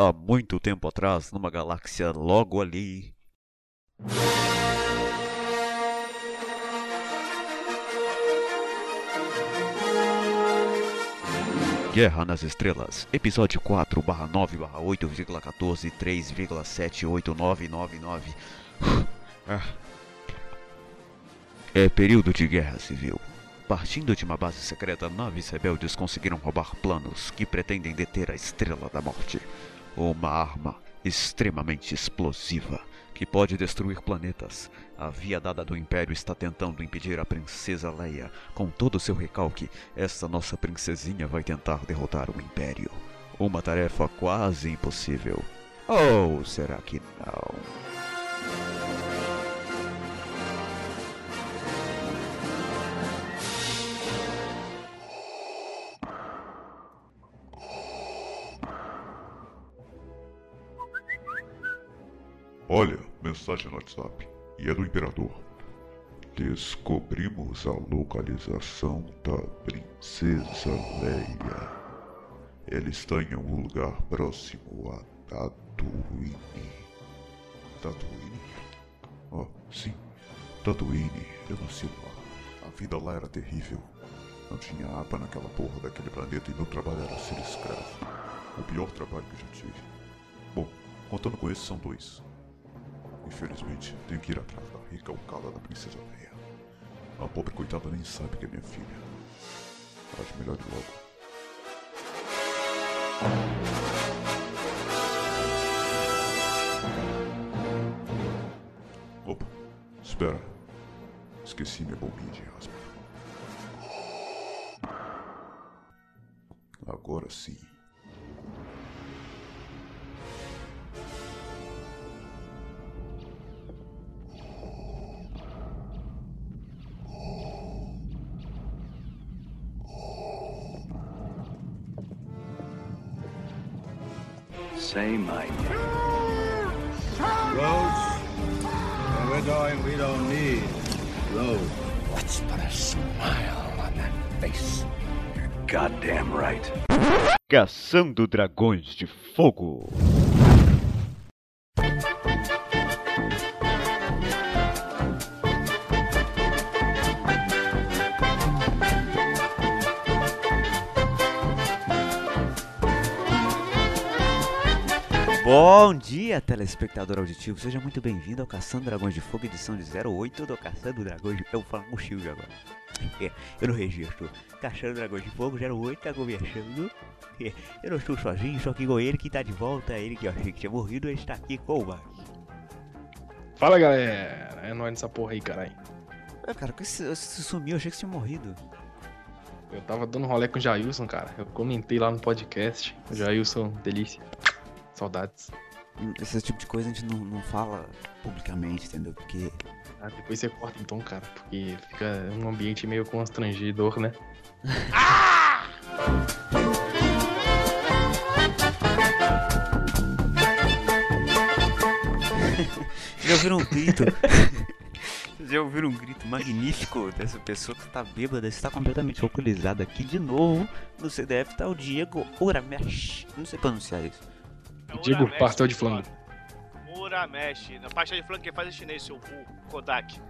Há muito tempo atrás, numa galáxia logo ali. Guerra nas Estrelas, episódio 4 barra 9 barra 8,14 3,789999. É período de guerra civil. Partindo de uma base secreta, naves rebeldes conseguiram roubar planos que pretendem deter a Estrela da Morte. Uma arma extremamente explosiva que pode destruir planetas. A via dada do Império está tentando impedir a Princesa Leia. Com todo o seu recalque, essa nossa princesinha vai tentar derrotar o Império. Uma tarefa quase impossível. Ou será que não? Olha, mensagem no WhatsApp. E é do Imperador. Descobrimos a localização da Princesa Leia. Ela está em algum lugar próximo a Tatooine. Tatooine? Oh, sim. Tatooine. Eu nasci lá. A vida lá era terrível. Não tinha água naquela porra daquele planeta e meu trabalho era ser escravo. O pior trabalho que já tive. Bom, contando com esse, são dois. Infelizmente, tenho que ir atrás da rica alcada da princesa Leia. A pobre coitada nem sabe que é minha filha. Acho melhor ir logo. Opa, espera. Esqueci minha bombinha de asma. Agora sim. Say my name. Roads? When we're going, we don't need roads. Let's put a smile on that face. You're goddamn right. Caçando Dragões de Fogo. Telespectador auditivo. Seja muito bem-vindo ao Caçando Dragões de Fogo, edição de 08 do Caçando Dragões de Eu vou falar com o Shield agora. É, Eu não registro. Caçando Dragões de Fogo 08 tá conversando. É, Eu não estou sozinho, estou aqui com ele que tá de volta. Ele que eu achei que tinha morrido, ele está aqui com o Max. Fala galera, é nóis nessa porra aí, caralho. Ah, Cara, que você você sumiu, eu achei que você tinha morrido. Eu tava dando rolê com o Jailson, cara. Eu comentei lá no podcast. O Jailson, delícia. Saudades. Esse tipo de coisa a gente não, não fala publicamente, entendeu? Porque Ah, depois você corta então, cara, porque fica um ambiente meio constrangedor, né? Vocês já ouviram um grito? Vocês já ouviram um grito magnífico dessa pessoa que está bêbada, está completamente alcoolizada aqui de novo. No CDF tá o Diego Uramesh. Não sei pronunciar isso. Diego, Uramesh, pastel de flango. Uramesh. Na pastel de flango quem faz é chinês, seu burro, Kodak.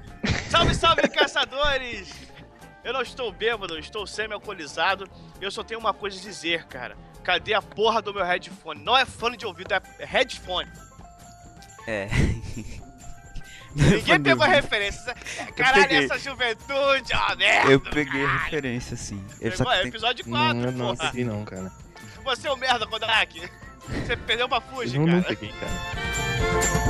Salve, salve, caçadores! Eu não estou bêbado, eu estou semi-alcoolizado. Eu só tenho uma coisa a dizer, cara. Cadê a porra do meu headphone? Não é fone de ouvido, é headphone. É. Ninguém pegou a referência. Caralho, peguei. essa juventude, ó, merda! Eu peguei a caralho. referência, sim. Eu Pegou? É que tem- episódio Não, 4, eu não porra. peguei não, cara. Você é o merda, Kodak. Você perdeu pra Fuji, cara. peguei, cara.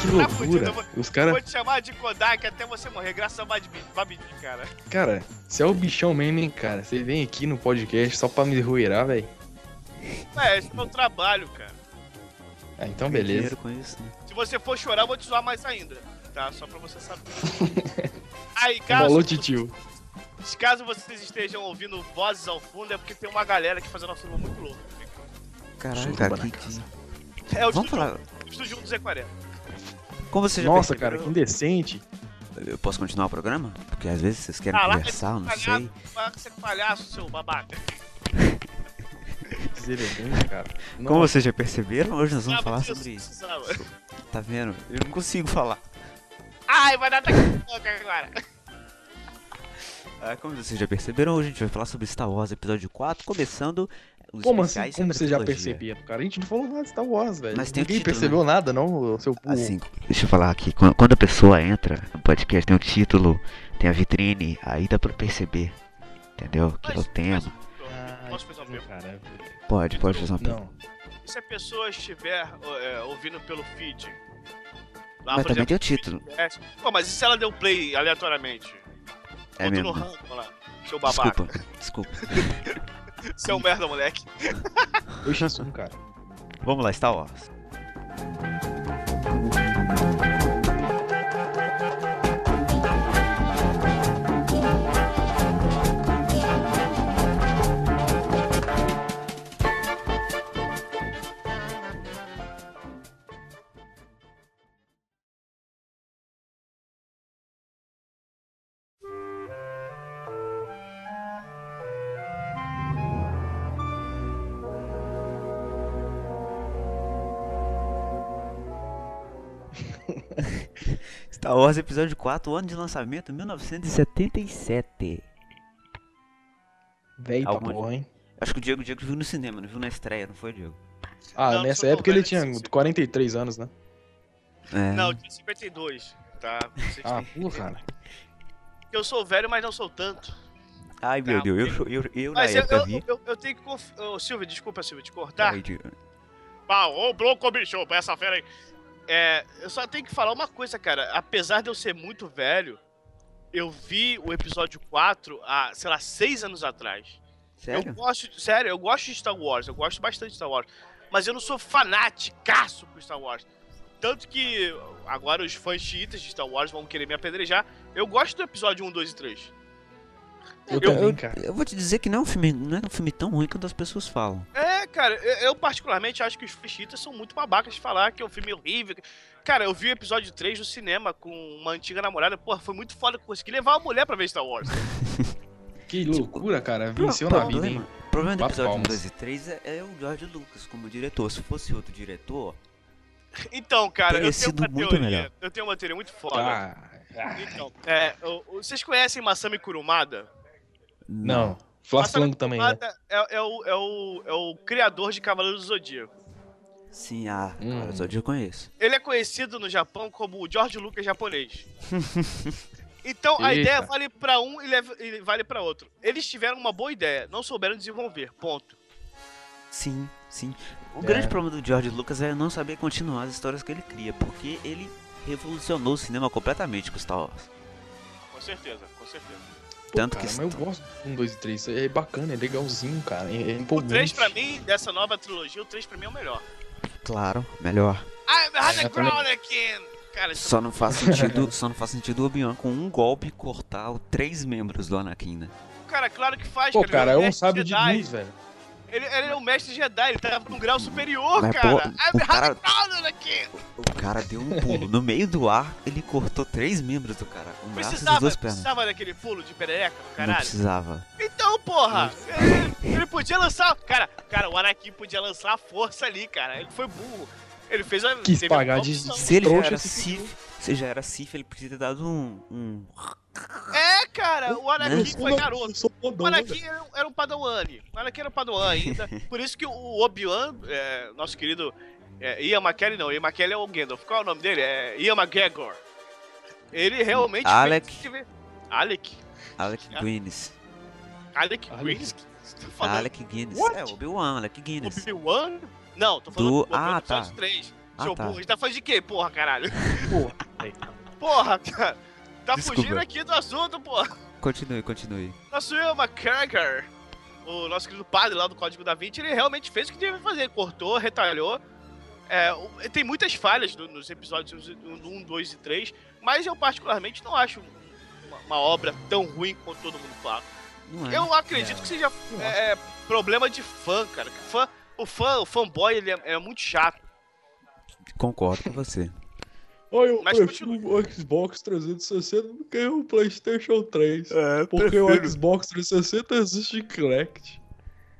Que Tá fudido, loucura. eu vou- Os Vou caras, te chamar de Kodak até você morrer, graças a Babidi, cara. cara, você é o bichão mesmo, hein, cara. Você vem aqui no podcast só pra me derruirar, velho. É, esse é meu trabalho, cara. Ah, então beleza. isso, né? Se você for chorar, eu vou te zoar mais ainda. Tá? Só pra você saber. Aí, caso, Falou, titio. Caso vocês estejam ouvindo vozes ao fundo, é porque tem uma galera aqui fazendo uma firma muito louca. Caralho, cara, que, que- É o Vamos estúdio, falar. estúdio 1 do Z40. Como você já Nossa, cara, que indecente. Eu posso continuar o programa? Porque às vezes vocês querem Ah, conversar, eu não palhaço, sei. Que você é palhaço, seu babaca. Deselegante, cara. Como vocês já perceberam, hoje nós vamos Ah, falar mas sobre isso. Tá vendo? Eu não consigo falar. Ai, vai dar ataque agora. Ah, como vocês já perceberam, hoje a gente vai falar sobre Star Wars Episódio 4, começando os Como assim? especiais Como sobre você já percebia, cara? A gente não falou nada de Star Wars, velho. Mas tem Ninguém título, percebeu nada, não, seu burro. Assim, deixa eu falar aqui. Quando a pessoa entra no podcast, tem o título, tem a vitrine, aí dá pra perceber. Entendeu? Que é o Mas- tema. Ah, Posso fazer uma pergunta? Pode, pode fazer uma pergunta. E se a pessoa estiver é, ouvindo pelo feed? Lá, Mas também tem o exemplo, título. é, Pô, mas e se ela deu play aleatoriamente? É mesmo. ranking lá. Seu babaca. Desculpa, desculpa. Seu merda, moleque. Eu um, cara. Vamos lá, Star Wars. Star Wars Episódio 4, ano de lançamento 1977. Velho pra porra, hein? Acho que o Diego, o Diego viu no cinema, não viu na estreia, não foi, Diego? Ah, Não, nessa época ele tinha sim, sim. 43 anos, né? É. Não, tinha 52. Tá? Vocês Ah, porra, cara. Eu sou velho, mas não sou tanto. Ai meu Tá, Deus, eu, eu, eu na Mas eu, época eu, vi. eu, eu tenho que conf... Ô, Silvio, desculpa, Silvio, te cortar. Ai, ô, Bloco, bicho, pra essa fera aí. É, eu só tenho que falar uma coisa, cara. Apesar de eu ser muito velho, eu vi o episódio 4 há, sei lá, seis anos atrás. Eu Sério? gosto, sério, eu gosto de Star Wars, eu gosto bastante de Star Wars. Mas eu não sou fanaticaço por Star Wars. Tanto que agora os fãs chiitas de Star Wars vão querer me apedrejar. Eu gosto do episódio 1, 2 e 3. Eu, Eu, também, cara. eu vou te dizer que não é um filme, não é um filme tão ruim quanto as pessoas falam. É, cara, eu, eu particularmente acho que os fãs chiitas são muito babacas de falar que é um filme horrível. Cara, eu vi o episódio 3 no cinema com uma antiga namorada. Porra, foi muito foda que eu consegui levar a mulher pra ver Star Wars. Que loucura, cara. Pro- Venceu na vida, hein? problema, o problema do episódio 1, palmas. 2 e 3 é, é o George Lucas como diretor. Se fosse outro diretor, Então, cara, Teria eu tenho sido uma muito teoria. melhor. Eu tenho uma teoria muito foda. Ah, Então, é, vocês conhecem Masami Kurumada? não. Masami Flango também, né? Kurumada é, é o, é, o, é o criador de Cavaleiros do Zodíaco. Sim, ah, Hum. só eu conheço. Ele é conhecido no Japão como o George Lucas japonês. Então a Eita. ideia vale pra um e vale pra outro. Eles tiveram uma boa ideia, não souberam desenvolver. Ponto. Sim, sim. O É. grande problema do George Lucas é não saber continuar as histórias que ele cria, porque ele revolucionou o cinema completamente com Star Wars. Com certeza, com certeza. Pô, Tanto cara, que mas eu gosto do 1, 2 e 3. É bacana, é legalzinho, cara. É, é O empolgante. 3 pra mim, dessa nova trilogia, o 3 pra mim é o melhor. Claro, melhor. I'm É, também. Anakin! Cara, Só não faz sentido, só não faz sentido o Obi-Wan com um golpe cortar os três membros do Anakin, né? cara, claro que faz, Pô, cara. cara, ele é um sábio de luz, velho. Ele, ele é um mestre Jedi, ele tava com um grau superior, Mas, cara. pô, I'm o cara- Anakin! O cara deu um pulo. No meio do ar, ele cortou três membros do cara. Um e Precisava, duas pernas. precisava daquele pulo de perereca do Não caralho? precisava. Então, porra, ele, ele podia lançar. Cara, cara, o Anakin podia lançar a força ali, cara. Ele foi burro. Ele fez a. Quis pagar uma de-. Se ele era se Se já era Sith, ele precisa ter dado um. um... É, cara, o Anakin Né? foi garoto. O Anakin era, um- era um Padawan. O Anakin era um Padawan ainda. Por isso que o Obi-Wan, é, nosso querido é, Ian McKellen, não, Ian McKellen é o Gandalf. Qual é o nome dele? É Ian McGregor. Ele realmente Alec. fez que- Alec? Alec Ah. Guinness. Alec. Guinness? Você tá falando Alec Guinness. What? É, Obi-Wan, Alec Guinness. Obi-Wan? Não, tô falando Do- do, ah, tá. episódio 3. Ah, Seu tá. burro, a gente tá falando de quê, porra, caralho? Porra. Porra, cara. Tá Desculpa. fugindo aqui do assunto, porra. Continue, continue. Nosso Ian McGregor, o nosso querido padre lá do Código da Vinci, ele realmente fez o que devia fazer. Cortou, retalhou. É, tem muitas falhas no- nos episódios 1, 2 e 3, mas eu particularmente não acho uma, uma obra tão ruim quanto todo mundo fala. É. Eu acredito É, que seja é, é, problema de fã, cara. Fã, o fã, o fanboy, ele é, é muito chato. Concordo com você. Olha, eu Mas prefiro o Xbox 360 do que o PlayStation 3. É, Porque o Xbox 360 existe Kinect.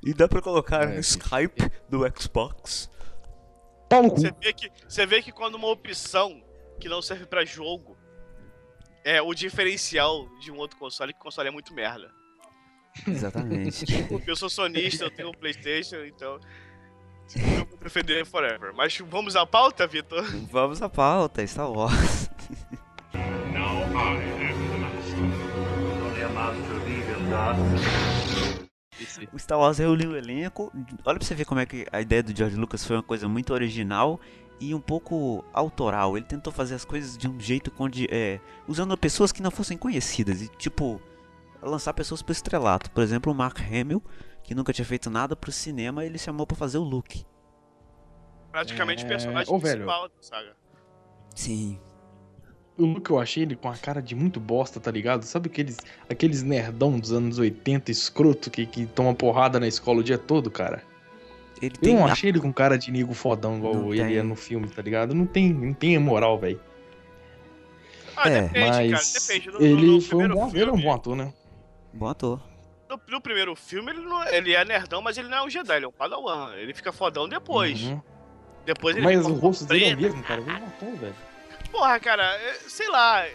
E dá pra colocar É, no Skype do Xbox. Você vê, que, você vê que quando uma opção que não serve pra jogo é o diferencial de um outro console, que o console é muito merda. Exatamente. Eu sou sonista, eu tenho um Playstation, então eu vou defender Forever. Mas vamos à pauta, Vitor? Vamos à pauta, Star Wars. O Star Wars reuniu o elenco. Olha pra você ver como é que a ideia do George Lucas foi uma coisa muito original e um pouco autoral. Ele tentou fazer as coisas de um jeito onde, é, usando pessoas que não fossem conhecidas e tipo lançar pessoas pro estrelato. Por exemplo, o Mark Hamill, que nunca tinha feito nada pro cinema, ele chamou pra fazer o Luke. Praticamente É, personagem ô, velho. principal da saga. Sim. O look eu achei ele com a cara de muito bosta, tá ligado? Sabe aqueles, aqueles nerdão dos anos 80 escroto que, que toma porrada na escola o dia todo, cara? Ele Eu tem não achei ele com cara de nego fodão igual Não ele tem. é no filme, tá ligado? Não tem, não tem moral, velho. Ah, É, depende, Mas cara, depende. No, ele no foi um bom, ele é um filme, bom ator, né? Bom ator. No, no primeiro filme, ele, não- ele é nerdão, mas ele não é um Jedi, ele é um Padawan. Ele fica fodão depois. Uhum. Depois ele Mas o rosto dele é mesmo, cara. Ele é ator, velho. Porra, cara, é, sei lá.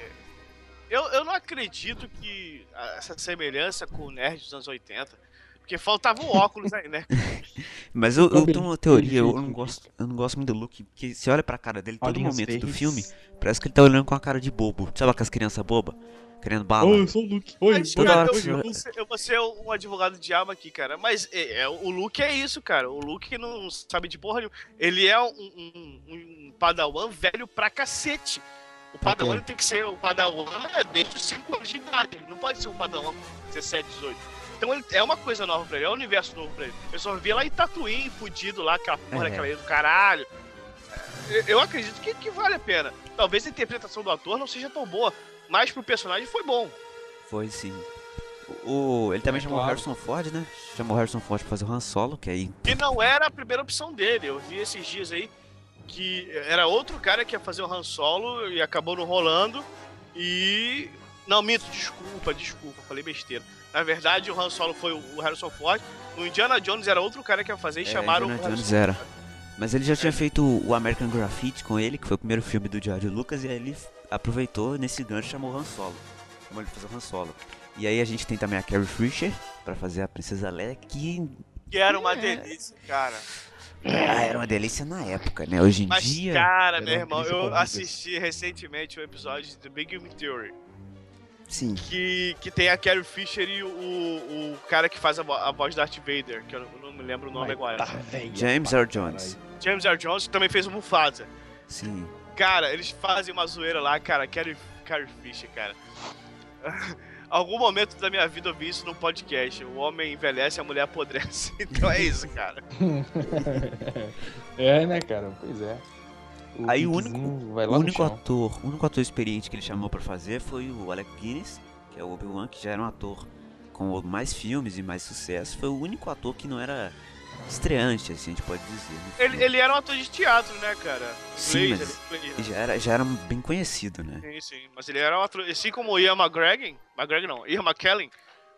Eu, eu não acredito que essa semelhança com o nerd dos anos 80. Porque faltava um óculos aí, né? Mas eu, eu tenho uma teoria, eu não gosto, eu não gosto muito do Luke, porque você olha pra cara dele todo Olhinhos momento do verdes. filme, parece que ele tá olhando com a cara de bobo. Sabe aquelas crianças bobas? Querendo bala? Oi, eu sou o Luke. Oi, Mas, toda cara, hora eu, que você- eu vou ser, eu vou ser um advogado de diabo aqui, cara. Mas é, é, o Luke é isso, cara. O Luke não sabe de porra nenhuma. Ele é um, um, um padawan velho pra cacete. O padawan tem que ser o padawan é, desde os 5 anos de idade. Ele não pode ser um padawan com 17, 18. Então ele, é uma coisa nova pra ele, é um universo novo pra ele. Eu só vi lá em Tatooine, fudido lá, aquela porra É. daquela do caralho. É, Eu, eu acredito que, que vale a pena. Talvez a interpretação do ator não seja tão boa, mas pro personagem foi bom. Foi sim. O, o- ele também É, chamou o claro. Harrison Ford, né? Chamou o Harrison Ford pra fazer o Han Solo, que aí. Que não era a primeira opção dele. Eu vi esses dias aí que era outro cara que ia fazer o Han Solo e acabou não rolando. E. Não, minto, desculpa, desculpa, falei besteira. Na verdade, o Han Solo foi o Harrison Ford. O Indiana Jones era outro cara que ia fazer e É, chamaram Indiana o Harrison Jones era. Mas ele já tinha feito o American Graffiti com ele, que foi o primeiro filme do George Lucas, e aí ele aproveitou nesse gancho e chamou o Han Solo. Chamou ele pra fazer o Han Solo. E aí a gente tem também a Carrie Fisher pra fazer a Princesa Leia, que Que era uma É. delícia, cara. ah, era uma delícia na época, né? Hoje em Mas, dia. cara, era meu uma irmão, eu assisti recentemente o episódio de The Big Bang Theory. Sim. Que, que tem a Carrie Fisher e o, o cara que faz a, a voz do Darth Vader, que eu não, me lembro o nome Mas agora. tá velha James Earl Jones. James Earl Jones que também fez o Mufasa. Sim. Cara, eles fazem uma zoeira lá, cara. Carrie, Carrie Fisher, cara. Algum momento da minha vida eu vi isso num podcast. O homem envelhece, a mulher apodrece. Então é isso, cara. é, né, cara? Pois é. Aí o vai O único chão. ator, o único ator experiente que ele chamou pra fazer foi o Alec Guinness, que é o Obi-Wan, que já era um ator com mais filmes e mais sucesso. Foi o único ator que não era estreante, assim, a gente pode dizer. no Ele, ele era um ator de teatro, né, cara? Sim, Inglês, mas- ele- ele- Ele já era, já era bem conhecido, né? Sim, sim. Mas ele era um ator. Assim como o Ian McGregor. McGregor não, Ian McKellen.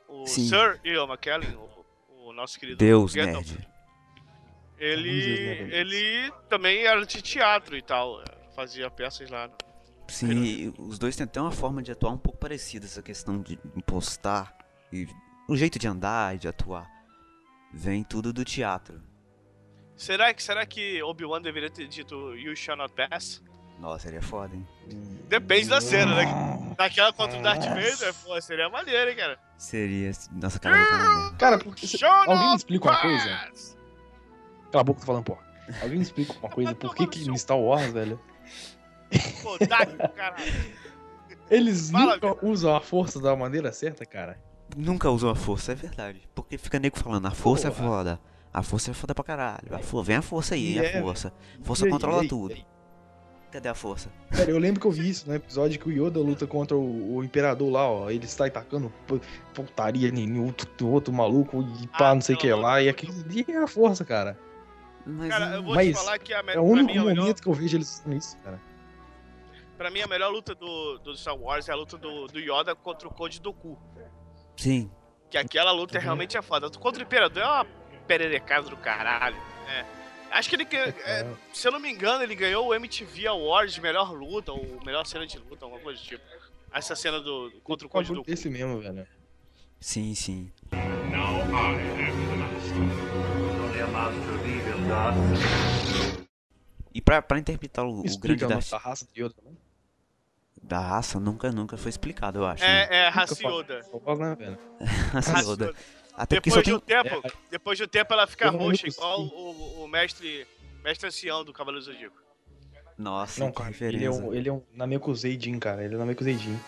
O Sim. Sir Ian McKellen, o, o nosso querido. Deus Gandalf. nerd. Ele, né, ele também era de teatro e tal. Fazia peças lá. no- Sim, os dois têm até uma forma de atuar um pouco parecida, essa questão de impostar e o jeito de andar e de atuar. Vem tudo do teatro. Será que, será que Obi-Wan deveria ter dito You shall not pass? Nossa, seria foda, hein? Depende da cena, né? Naquela contra o Darth Vader, pô, seria maneiro, hein, cara? Seria. Nossa, cara. Cara, porque, alguém me explica uma coisa? Cala a boca, tô falando, porra. Alguém me explica uma coisa, por que que em Star Wars, velho, Pô, caralho. eles Fala, nunca usam a força da maneira certa, cara? Nunca usou a força, é verdade. Porque fica nego falando, a força é Porra. foda. A força é foda pra caralho. A fo- Vem a força aí, a é, força. Força E aí, controla aí, tudo. Cadê a força? Cara, eu lembro que eu vi isso no episódio que o Yoda luta contra o, o Imperador lá, ó. Ele está atacando pu- putaria em outro, outro maluco e pá, Ah, não sei o que lá. E aquilo ali é a força, cara. Mas Cara, eu vou Mas te falar que a, me- É o único mim, a melhor, momento que eu vejo eles fazendo isso, cara. pra mim a melhor luta do, do Star Wars é a luta do, do Yoda contra o Code Doku. Sim. Que aquela luta realmente é foda. Contra o Imperador é uma pererecada do caralho. É. Acho que ele ganhou, é, se eu não me engano, ele ganhou o MTV Awards de melhor luta, ou melhor cena de luta, alguma coisa do tipo. Essa cena do, do- contra o Code Bagulho Doku. desse mesmo, velho. Sim, sim. Now I am the master. E pra, pra interpretar o, o grande Explica a Darth nossa raça de Yoda, né? da raça, nunca, nunca foi explicado, eu acho. É, é né, velho? Raça Raça Yoda. Yoda. Até porque só Depois de tem... um tempo, depois de um tempo ela fica roxa, igual o, o mestre, mestre ancião do Cavaleiro do Zodíaco. Nossa, Não, que cara, ele é um, ele é um Namekusei-Jin, cara. Ele é Namekusei-Jin.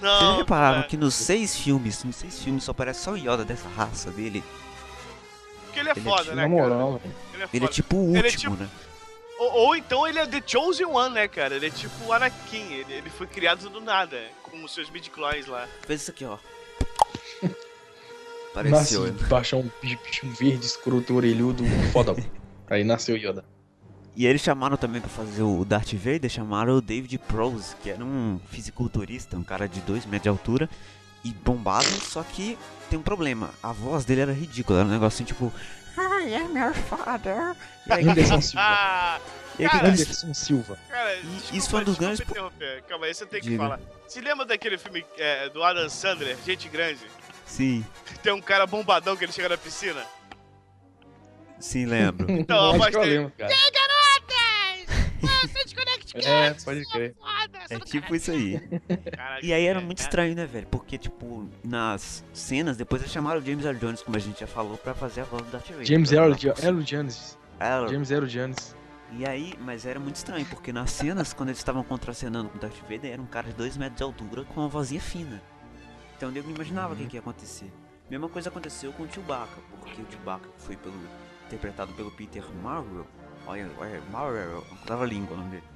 Não, Vocês repararam é, que nos seis filmes, nos seis filmes só aparece só o Yoda dessa raça dele? Porque ele é ele é foda, tipo- né, moral. Ele é Ele é tipo o é último, tipo- né? Ou, ou então ele é The Chosen One, né, cara? Ele é tipo o Anakin, ele, ele foi criado do nada, com os seus midi-clones lá. Fez isso aqui, ó. Nasce Pareceu, de baixar um bicho verde, escroto, orelhudo, foda. Aí nasceu Yoda. E eles chamaram também pra fazer o Darth Vader, chamaram o David Prowse, que era um fisiculturista, um cara de 2 metros de altura e bombado, só que tem um problema, a voz dele era ridícula, era um negocinho tipo I am your father. E aí, Anderson Silva. Ah, e aí, cara, Anderson Silva. cara, E desculpa, isso foi um dos grandes interromper. Calma aí, você tem que Diga. falar. Se lembra daquele filme é, do Adam Sandler, Gente Grande? Sim, tem um cara bombadão que ele chega na piscina? sim, lembro. Então, a acho voz dele. lembro, cara. É, pode crer. É tipo isso aí. E aí era é, muito é. estranho, né, velho? Porque, tipo, nas cenas, depois eles chamaram o James Earl Jones, como a gente já falou, pra fazer a voz do Darth Vader. James Earl Jones. James Earl Jones. E aí, mas era muito estranho, porque nas cenas, quando eles estavam contracenando com o Darth Vader, era um cara de 2 metros de altura com uma vozinha fina. Então eu não imaginava o que, que ia acontecer. Mesma coisa aconteceu com o Chewbacca, porque o Chewbacca foi pelo, interpretado pelo Peter Marvel. Olha, olha, Marvel, tava a língua o nome dele.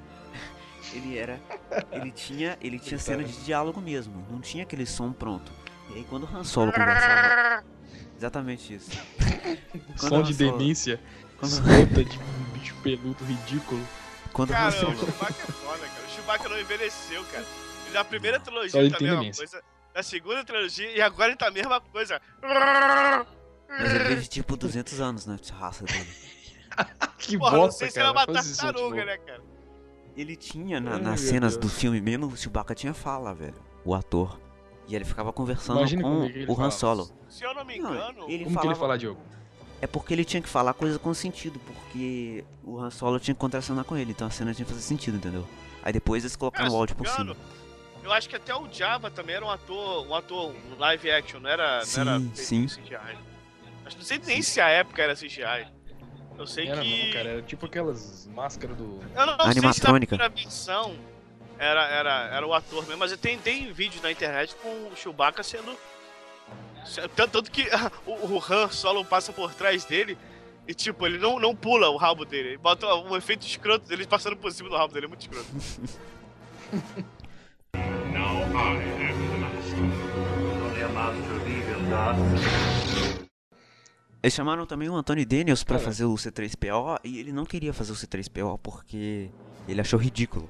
Ele era. Ele tinha. Ele tinha cena de diálogo mesmo, não tinha aquele som pronto. E aí quando o Han Solo conversava. Exatamente isso. Quando Som de Solo- demência. Quando, Escrota de um bicho peludo ridículo. quando o Han Cara, o Solo. Chewbacca é foda, cara. O Chewbacca não envelheceu, cara. Na primeira Só trilogia ele tá a mesma demência. coisa. Na segunda trilogia, e agora ele tá a mesma coisa. Mas ele vive tipo 200 anos, né? Essa raça dele. Que Porra, não bosta, sei se cara. era uma Faz isso, tartaruga, né, cara? Ele tinha, na- Ai, nas cenas Deus. do filme mesmo, o Chewbacca tinha fala, velho. O ator. E ele ficava conversando Imagina com é que o Han. Solo. Se eu não me Não, engano, ele Como que falava... ele fala, Diogo? É porque ele tinha que falar coisa com sentido, porque o Han Solo tinha que contracenar com ele, então a cena tinha que fazer sentido, entendeu? Aí depois eles colocaram Cara, o áudio não por cima. eu acho que até o Java também era um ator, um ator live action, não era, Sim, não era sim. CGI. Acho que não sei nem se a época era CGI. Eu sei Era que. não, cara. Era tipo aquelas máscaras do. Eu não sei se na Animatrônica. primeira versão era, era, era o ator mesmo, mas tem, tem vídeo na internet com o Chewbacca sendo. se- Tanto, tanto que o, o Han Solo passa por trás dele e, tipo, ele não, não pula o rabo dele. Ele bota um efeito escroto dele passando por cima do rabo dele. É muito escroto. Now I am the master. Only a master of evil. Eles chamaram também o Anthony Daniels pra Cara. fazer o C3PO e ele não queria fazer o C3PO porque ele achou ridículo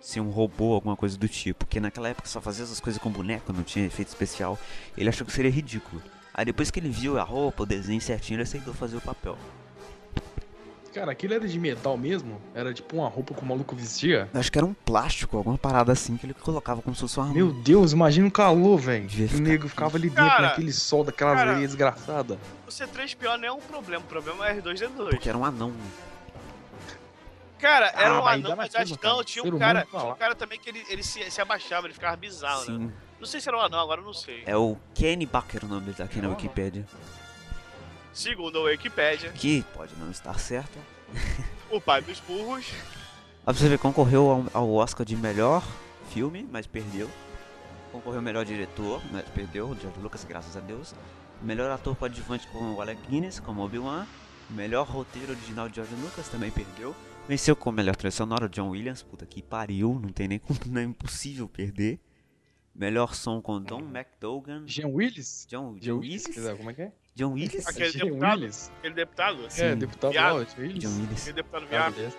ser um robô, alguma coisa do tipo. Porque naquela época só fazia essas coisas com boneco, não tinha efeito especial. Ele achou que seria ridículo. Aí depois que ele viu a roupa, o desenho certinho, ele aceitou fazer o papel. Cara, aquilo era de metal mesmo? Era tipo uma roupa que o maluco vestia? Eu acho que era um plástico, alguma parada assim que ele colocava como se fosse uma Meu Deus, imagina o calor, velho. O nego ficava ali dentro Cara, naquele sol daquela cara, areia desgraçada. O C3PO não é um problema, o problema é R2D2. Porque era um anão. Cara, era Ah, um anão, mas acho não, tinha Ser um cara, tinha um cara também que ele, ele se, se abaixava, ele ficava bizarro, né? Sim. Não sei se era um anão, agora eu não sei. É o Kenny Baker o nome dele aqui na não. Segundo a Wikipedia, Que pode não estar certo. o pai dos burros. Pra você ver, concorreu ao, ao Oscar de melhor filme, mas perdeu. Concorreu ao melhor diretor, mas perdeu, o George Lucas, graças a Deus. Melhor ator coadjuvante com o Alec Guinness, como Obi-Wan. Melhor roteiro original de George Lucas, também perdeu. Venceu com melhor trilha sonora, John Williams, puta que pariu, não tem nem como, não é impossível perder. Melhor som com Don McDogan. Jean Willis? John, Jean John Willis? Como é que é? John Willis? Aquele Jean deputado? Willis? Aquele deputado? É, deputado Viado. lá, Jean Willis. John Willis. Aquele deputado viado.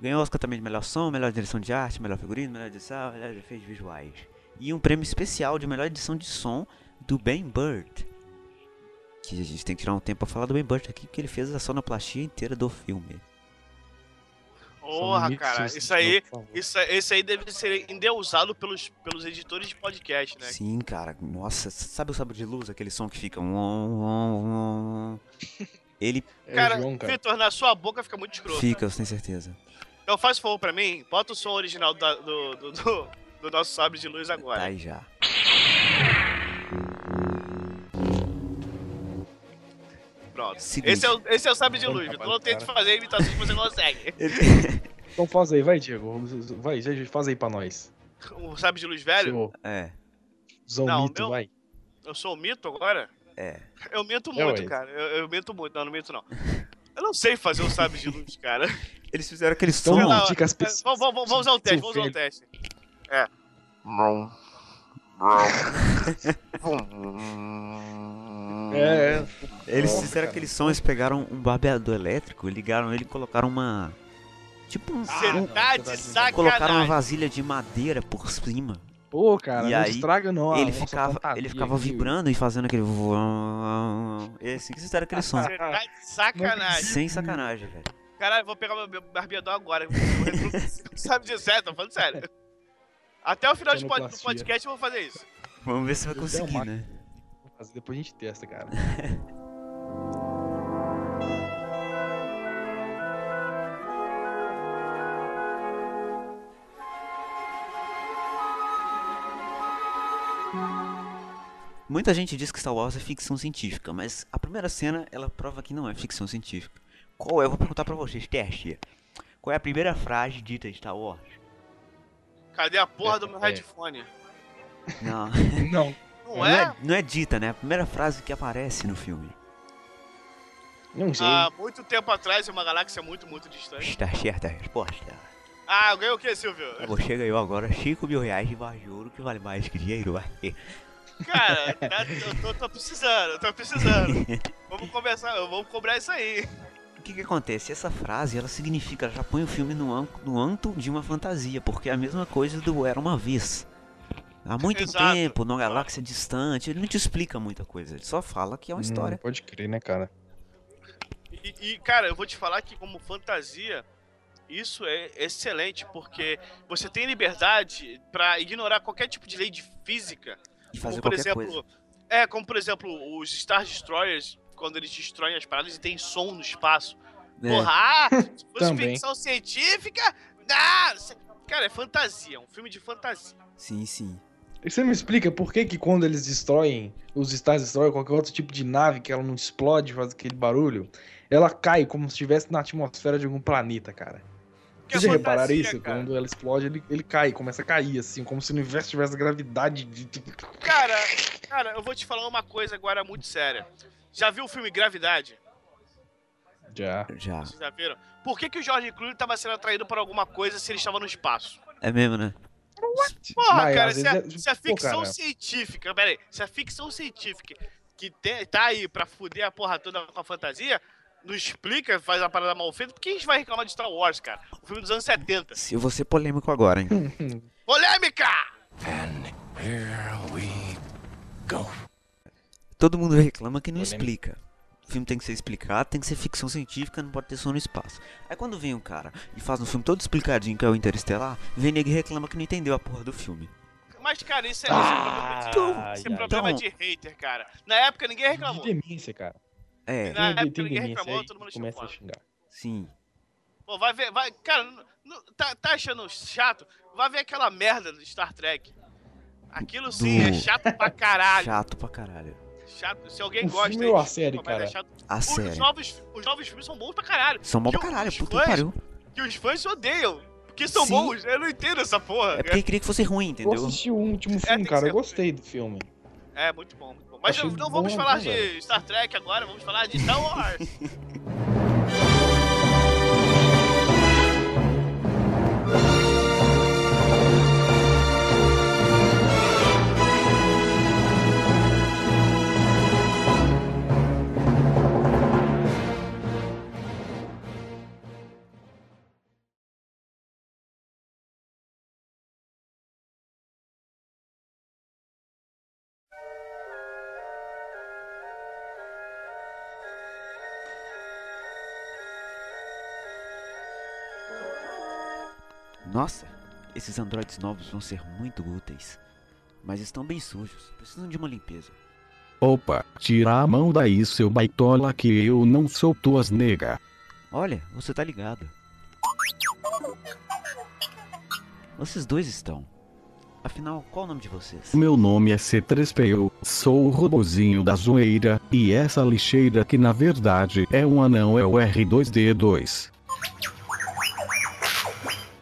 Ganhou Oscar também de melhor som, melhor direção de arte, melhor figurino, melhor edição, melhor efeitos visuais. E um prêmio especial de melhor edição de som do Ben Bird. Que a gente tem que tirar um tempo pra falar do Ben Bird aqui, porque ele fez a sonoplastia inteira do filme. Porra, São cara, mitos, isso aí, isso, esse aí deve ser endeusado pelos, pelos editores de podcast, né? Sim, cara. Nossa, sabe o sabre de luz? Aquele som que fica. Ele É cara, João, cara. Vitor, na sua boca fica muito escroto. fica, eu tenho certeza. Então faz favor pra mim, bota o som original da- do, do, do, do nosso sabre de luz Tá agora. aí já. Pronto. Seguinte. Esse é, o, esse é o sabre de luz, trabalho, Não fazer imitações que você não consegue. Então faz aí, vai, Diego. Vai, faz aí pra nós. O sabre de luz velho, Seu É, Mito, meu- vai. eu sou um mito agora? é. Eu minto É, muito, ué. cara. Eu, eu minto muito. Não, não minto não. Eu não sei fazer um sabre de luz, cara. Eles fizeram aquele Então, som. As é, pessoas. Vamos, vamos, vamos usar o teste, vamos usar o velho. teste. É, Eles Nossa, fizeram cara. aquele som, eles pegaram um barbeador elétrico, ligaram ele e colocaram uma. Tipo um. Você um- de colocaram uma vasilha de madeira por cima. pô, cara, E não aí, estraga não. ele nossa ficava, ele ficava aqui. vibrando e fazendo aquele. É assim que vocês fizeram aquele som. Você tá de sacanagem. Sem sacanagem, velho. Caralho, vou pegar meu barbeador agora. Não sabe disso, sério, tô falando sério. Até o final de do podcast eu vou fazer isso. Vamos ver se vai conseguir, né? Mas Depois a gente testa, cara. Muita gente diz que Star Wars é ficção científica, mas a primeira cena ela prova que não é ficção científica. Qual é? Eu vou perguntar pra vocês, teste. Qual é a primeira frase dita em Star Wars? Cadê a porra do meu É. headphone? Não, Não, Não não é? é, não é dita, né? A primeira frase que aparece no filme. não sei. Há muito tempo atrás, em uma galáxia muito, muito distante. Está certa a resposta. Ah, eu ganhei o que, Silvio? Você ganhou agora 5 mil reais de ouro que vale mais que dinheiro. vai. Cara, tá- eu tô, tô precisando, tô precisando. Vamos conversar, vamos cobrar isso aí. O que que acontece? Essa frase, ela significa, ela já põe o filme no, an- no âmbito de uma fantasia, porque é a mesma coisa do Era Uma Vez. Há muito Exato. tempo, numa galáxia distante, ele não te explica muita coisa, ele só fala que é uma Hum, história. pode crer, né, cara? E, e, cara, eu vou te falar que como fantasia, isso é excelente, porque você tem liberdade pra ignorar qualquer tipo de lei de física. E fazer como por qualquer exemplo, coisa. é, como por exemplo, os Star Destroyers, quando eles destroem as paradas e tem som no espaço. É. Porra, ah, se fosse ficção científica, ah, cara, é fantasia, é um filme de fantasia. Sim, sim. E você me explica por que que quando eles destroem, os Stars destroem qualquer outro tipo de nave que ela não explode, faz aquele barulho, ela cai como se estivesse na atmosfera de algum planeta, cara. Porque Vocês já repararam isso? cara. Quando ela explode, ele, ele cai, começa a cair, assim, como se o universo tivesse gravidade de. tipo, Cara, cara, eu vou te falar uma coisa agora muito séria. Já viu o filme Gravidade? Já. Já. Vocês já viram? Por que, que o George Clooney estava sendo atraído por alguma coisa se ele estava no espaço? É mesmo, né? Porra, Mas, cara, se é, vezes é- se é pô, ficção cara. científica, pera aí, se é ficção científica que tem- tá aí pra fuder a porra toda com a fantasia, não explica, faz a parada mal feita, por que a gente vai reclamar de Star Wars, cara? O filme dos anos 70. Se eu vou ser polêmico agora, hein? Polêmica! Todo mundo reclama que não Polêmica. explica. O filme tem que ser explicado, tem que ser ficção científica, não pode ter som no espaço. Aí quando vem um cara e faz um filme todo explicadinho que é o Interestelar, vem nego e reclama que não entendeu a porra do filme. Mas, cara, isso é, Ah, isso é problema, de, isso é problema ai. de hater, cara. Na época ninguém reclamou. De demência, cara. É, Na Tem, época tem ninguém reclamou, aí, todo mundo achou começa a xingar. sim. Pô, vai ver, vai, cara, não- tá, tá achando chato? Vai ver aquela merda do Star Trek. Aquilo sim Do- é chato pra caralho. Chato pra caralho. Chato. Se alguém O gosta filme ou a série, cara? é chato. A Os série. novos, os novos filmes são bons pra caralho. São bom pra caralho, puta que pariu. Que os fãs odeiam. Porque são Sim. bons. Eu não entendo essa porra. É porque queria que fosse ruim, Eu entendeu? assisti o último tem filme, que cara. Eu gostei do filme. É, muito bom, muito bom. Mas Achei não bom, vamos falar bom, de velho. Star Trek agora, vamos falar de Star Wars. Nossa, esses androides novos vão ser muito úteis. Mas estão bem sujos, precisam de uma limpeza. Opa, tira a mão daí, seu baitola, que eu não sou tuas nega. Olha, você tá ligado. Vocês dois estão. Afinal, qual o nome de vocês? Meu nome é C3PO, sou o robozinho da zoeira, e essa lixeira que na verdade é um anão é o R2D2.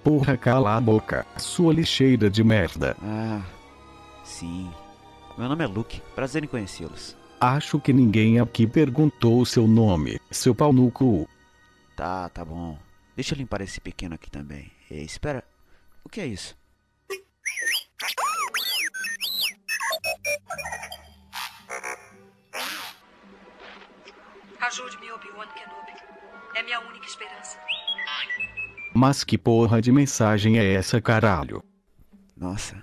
Porra, cala a boca, sua lixeira de merda. Ah, sim. Meu nome é Luke, prazer em conhecê-los. Acho que ninguém aqui perguntou o seu nome, seu pau no cu. Tá, tá bom. Deixa eu limpar esse pequeno aqui também. Ei, espera. O que é isso? Ajude-me, Obi-Wan Kenobi. É minha única esperança. Mas que porra de mensagem é essa, caralho? Nossa,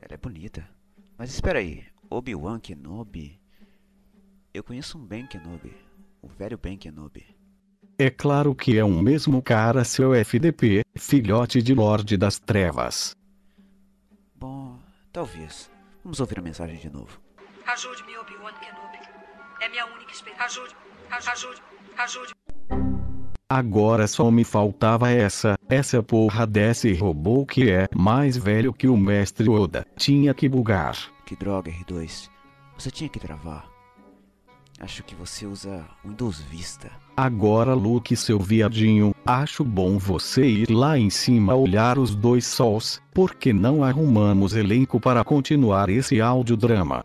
ela é bonita. Mas espera aí, Obi-Wan Kenobi? Eu conheço um Ben Kenobi, o velho Ben Kenobi. É claro que é o mesmo cara, seu FDP, filhote de Lorde das Trevas. Bom, talvez. Vamos ouvir a mensagem de novo. Ajude-me, Obi-Wan Kenobi. É minha única esperança. Ajude, aj- ajude, ajude. Agora só me faltava essa, essa porra desse robô que é mais velho que o mestre Oda. Tinha que bugar. Que droga, R2. Você tinha que travar. Acho que você usa Windows Vista. Agora, Luke, seu viadinho, acho bom você ir lá em cima olhar os dois sols, porque não arrumamos elenco para continuar esse audiodrama.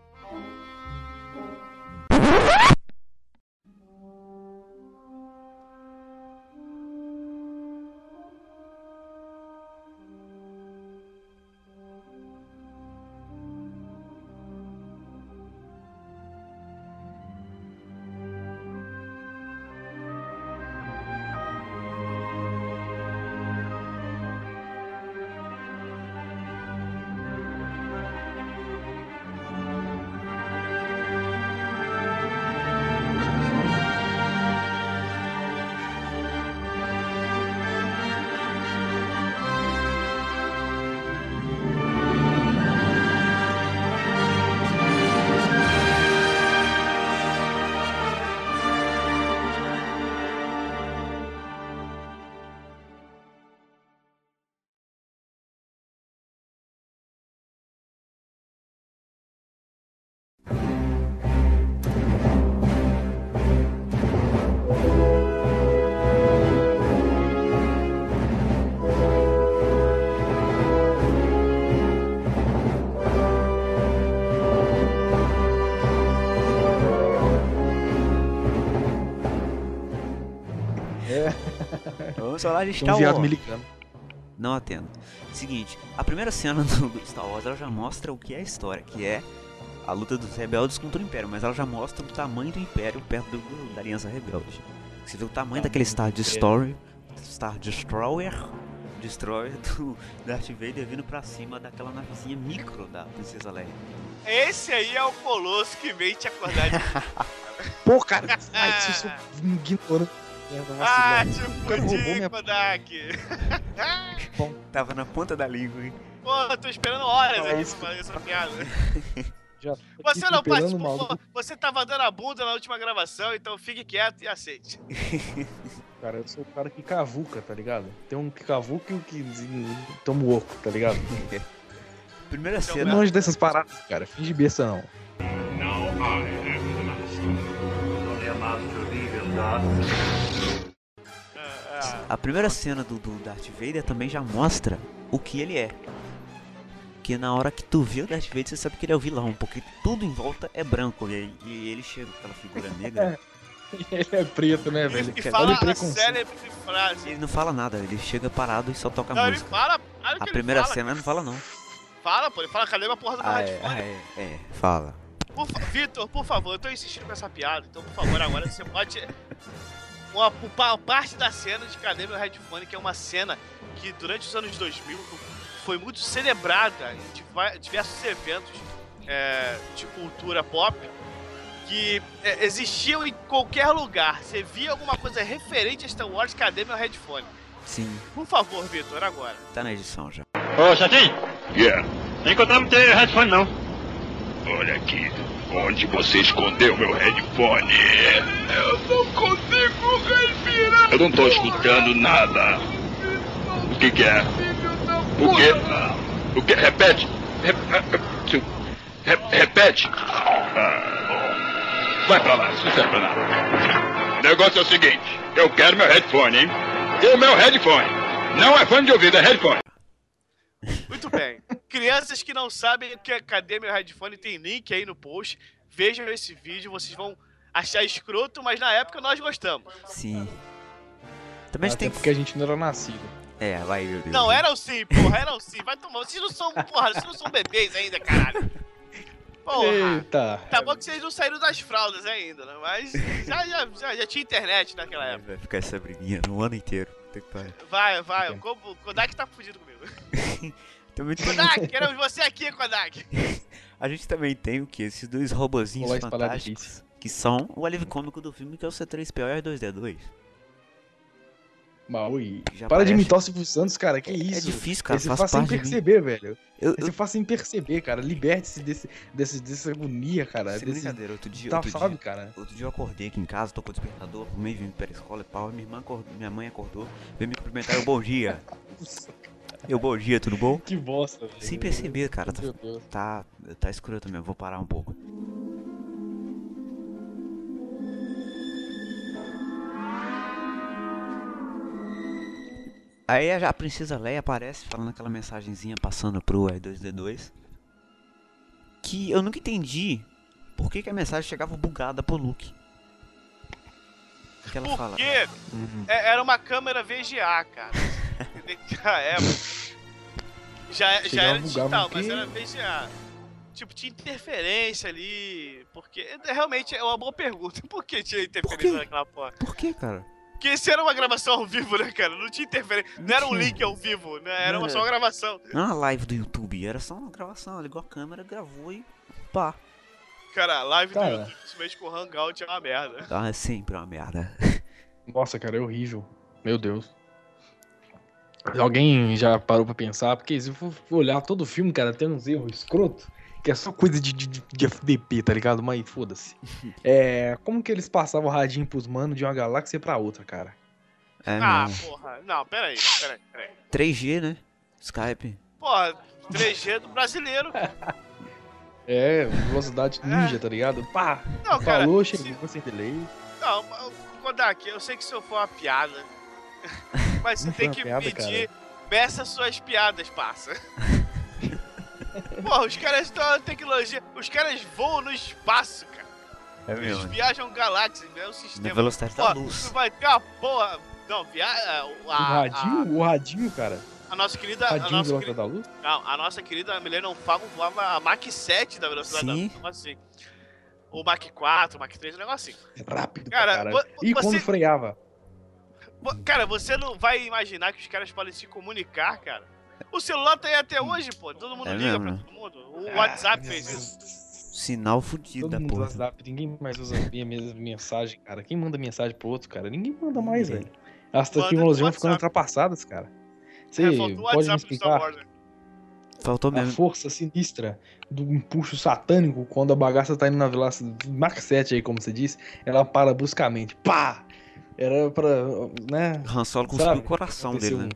Falar de Star um viado Wars. me ligando. Não atendo. Seguinte, a primeira cena do, do Star Wars ela já mostra o que é a história, que é a luta dos rebeldes contra o Império, mas ela já mostra o tamanho do Império perto do- do- da Aliança Rebelde. Você vê o tamanho daquele Star Destroyer, Star Destroyer, Destroyer do Darth Vader vindo pra cima daquela navezinha micro da Princesa Leia. Esse aí é o colosso que veio te acordar de. Pô, cara, ai, vocês são um ignorante. Ah, te fudi, Kodak. Tava na ponta da língua, hein? Pô, eu tô esperando horas Não, é aqui isso. pra fazer essa piada. Já Você não participou, maluco. você tava dando a bunda na última gravação, então fique quieto e aceite. Cara, eu sou o cara que cavuca, tá ligado? Tem um que cavuca e um que toma o oco, tá ligado? Primeira Eu cena. manjo dessas paradas, cara. Finge besta, não. Now I am the master. A master of evil, Darth. A primeira cena do, do Darth Vader também já mostra o que ele é. Que na hora que tu vê o Darth Vader, você sabe que ele é o vilão, porque tudo em volta é branco. E, e ele chega com aquela figura negra. Ele é preto, né, velho? E Olha fala a célebre frase. Ele não fala nada, ele chega parado e só toca Não, ele música. fala. A primeira ele fala. cena não fala não. Fala, pô, ele fala cadê a porra do Ah, rádio é, ah, é, é, fala. Por fa- Vitor, por favor, eu tô insistindo com essa piada, então por favor, agora você pode. Uma, uma parte da cena de Cadê meu headphone, que é uma cena que durante os anos 2000 foi muito celebrada em diversos eventos é, de cultura pop que é, existiam em qualquer lugar. Você via alguma coisa referente a Star Wars, cadê meu headphone? Sim, Por favor, Vitor, agora. tá na edição já. Ô, Chatinho, Yeah. não encontramos teu headphone, não. Olha aqui. Onde você escondeu meu headphone? Eu não consigo respirar. Eu não tô escutando nada. O que, que é? O quê? O que? Repete. Re- re- repete. Ah. Vai pra lá, isso não serve pra nada. O negócio é o seguinte: eu quero meu headphone, hein? O meu headphone. Não é fone de ouvido, é headphone. Muito bem. Crianças que não sabem o que é Cadê Meu Headphone, tem link aí no post. Vejam esse vídeo, vocês vão achar escroto, mas na época nós gostamos. Sim. Também a gente Até tem porque a gente não era nascido. É, vai, meu Deus. Não, eram sim, porra, eram sim. Vai tomar. Vocês não são, porra, vocês não são bebês ainda, caralho. Porra. Eita. Tá bom que vocês não saíram das fraldas ainda, né? Mas já, já, já, já tinha internet naquela época. Vai ficar essa briguinha no ano inteiro. Vai, vai. O Ko- o Kodak tá fudido comigo. Também tem... Kodak, queremos você aqui, Kodak. A gente também tem o que? Esses dois robozinhos Vou lá espalhar de fantásticos. Que são o alívio cômico do filme, que é o C3PO e R2D2. Maui. Já Para de parece- imitar o Silvio Santos, cara. Que isso? É difícil, cara. Esse Faz faz sem de mim. perceber, velho. Eu, eu, faz sem perceber, cara. Liberte-se desse, desse, dessa agonia, cara. sem Desse... brincadeira, outro dia, Tá, outro, sabe, dia, cara? outro dia eu acordei aqui em casa, tocou o despertador, arrumei, vim pra escola e pau, minha irmã acordou, minha mãe acordou, veio me cumprimentar, eu, bom dia. Eu, bom dia, tudo bom? Que bosta, velho. Sem perceber, cara, tá, tá, tá escroto mesmo, vou parar um pouco. Aí a, a princesa Leia aparece falando aquela mensagenzinha passando pro R2D2 que eu nunca entendi por que, que a mensagem chegava bugada pro Luke. Que ela fala. Porque Uhum. é- era uma câmera VGA, cara. Já é. Já, já era digital, mas era VGA. Tipo, tinha interferência ali. Porque é, realmente é uma boa pergunta. Por que tinha interferência quê? naquela porra? Por que, cara? Porque isso era uma gravação ao vivo, né, cara? Não tinha interferência. Não era um link ao vivo, né? Era uma Não só uma gravação. Não era uma live do YouTube, era só uma gravação. Ligou a câmera, gravou e pá. Cara, a live Cara. do YouTube, principalmente com o Hangout, é uma merda. Ah, é sempre uma merda. Nossa, cara, é horrível. Meu Deus. Alguém já parou pra pensar? Porque se for for olhar todo o filme, cara, tem uns erros escroto, que é só coisa de, de, de FDP, tá ligado? Mas foda-se. É. Como que eles passavam o radinho pros manos de uma galáxia pra outra, cara? É ah, mesmo. porra. Não, peraí, peraí, peraí. 3G, né? Skype. Porra, 3G do brasileiro. É, velocidade ninja, tá ligado? Pá! Não, cara. Falou, se- chegou sem delay. Não, Kodak, eu sei que isso foi uma piada. Mas você tem que piada, pedir. Meça suas piadas, parça. Porra, os caras estão na tecnologia. Os caras voam no espaço, cara. É Eles viajam galáxias, né? O sistema. Na velocidade da Ó, luz. Vai ter uma porra. Não, viaja. O radinho, o radinho, cara. A, a nossa querida. A Radinho nossa, da querida da luz? não, a nossa querida Millennium Falcon voava a Mach 7 da velocidade Sim. da luz. Como assim? O Mach 4, Mach 3, um negócio assim. Rápido Cara, vo- E você- quando freava? Cara, você não vai imaginar que os caras podem se comunicar, cara. O celular tá aí até hoje, pô. Todo mundo É liga mesmo, pra né? todo mundo. O WhatsApp fez isso. Sinal fudido Todo da mundo porra. WhatsApp, ninguém mais usa minha mesma mensagem, cara. Quem manda mensagem pro outro, cara? Ninguém manda mais, velho. As tecnologias no vão ficando ultrapassadas, cara. Você É, faltou o pode me WhatsApp do Star explicar Wars, né? Faltou a mesmo. força sinistra do empuxo satânico quando a bagaça tá indo na velocidade Mach 7 aí, como você disse, ela para bruscamente. Pá! Era pra, né? Han Solo Sabe? conseguiu o coração dele, né?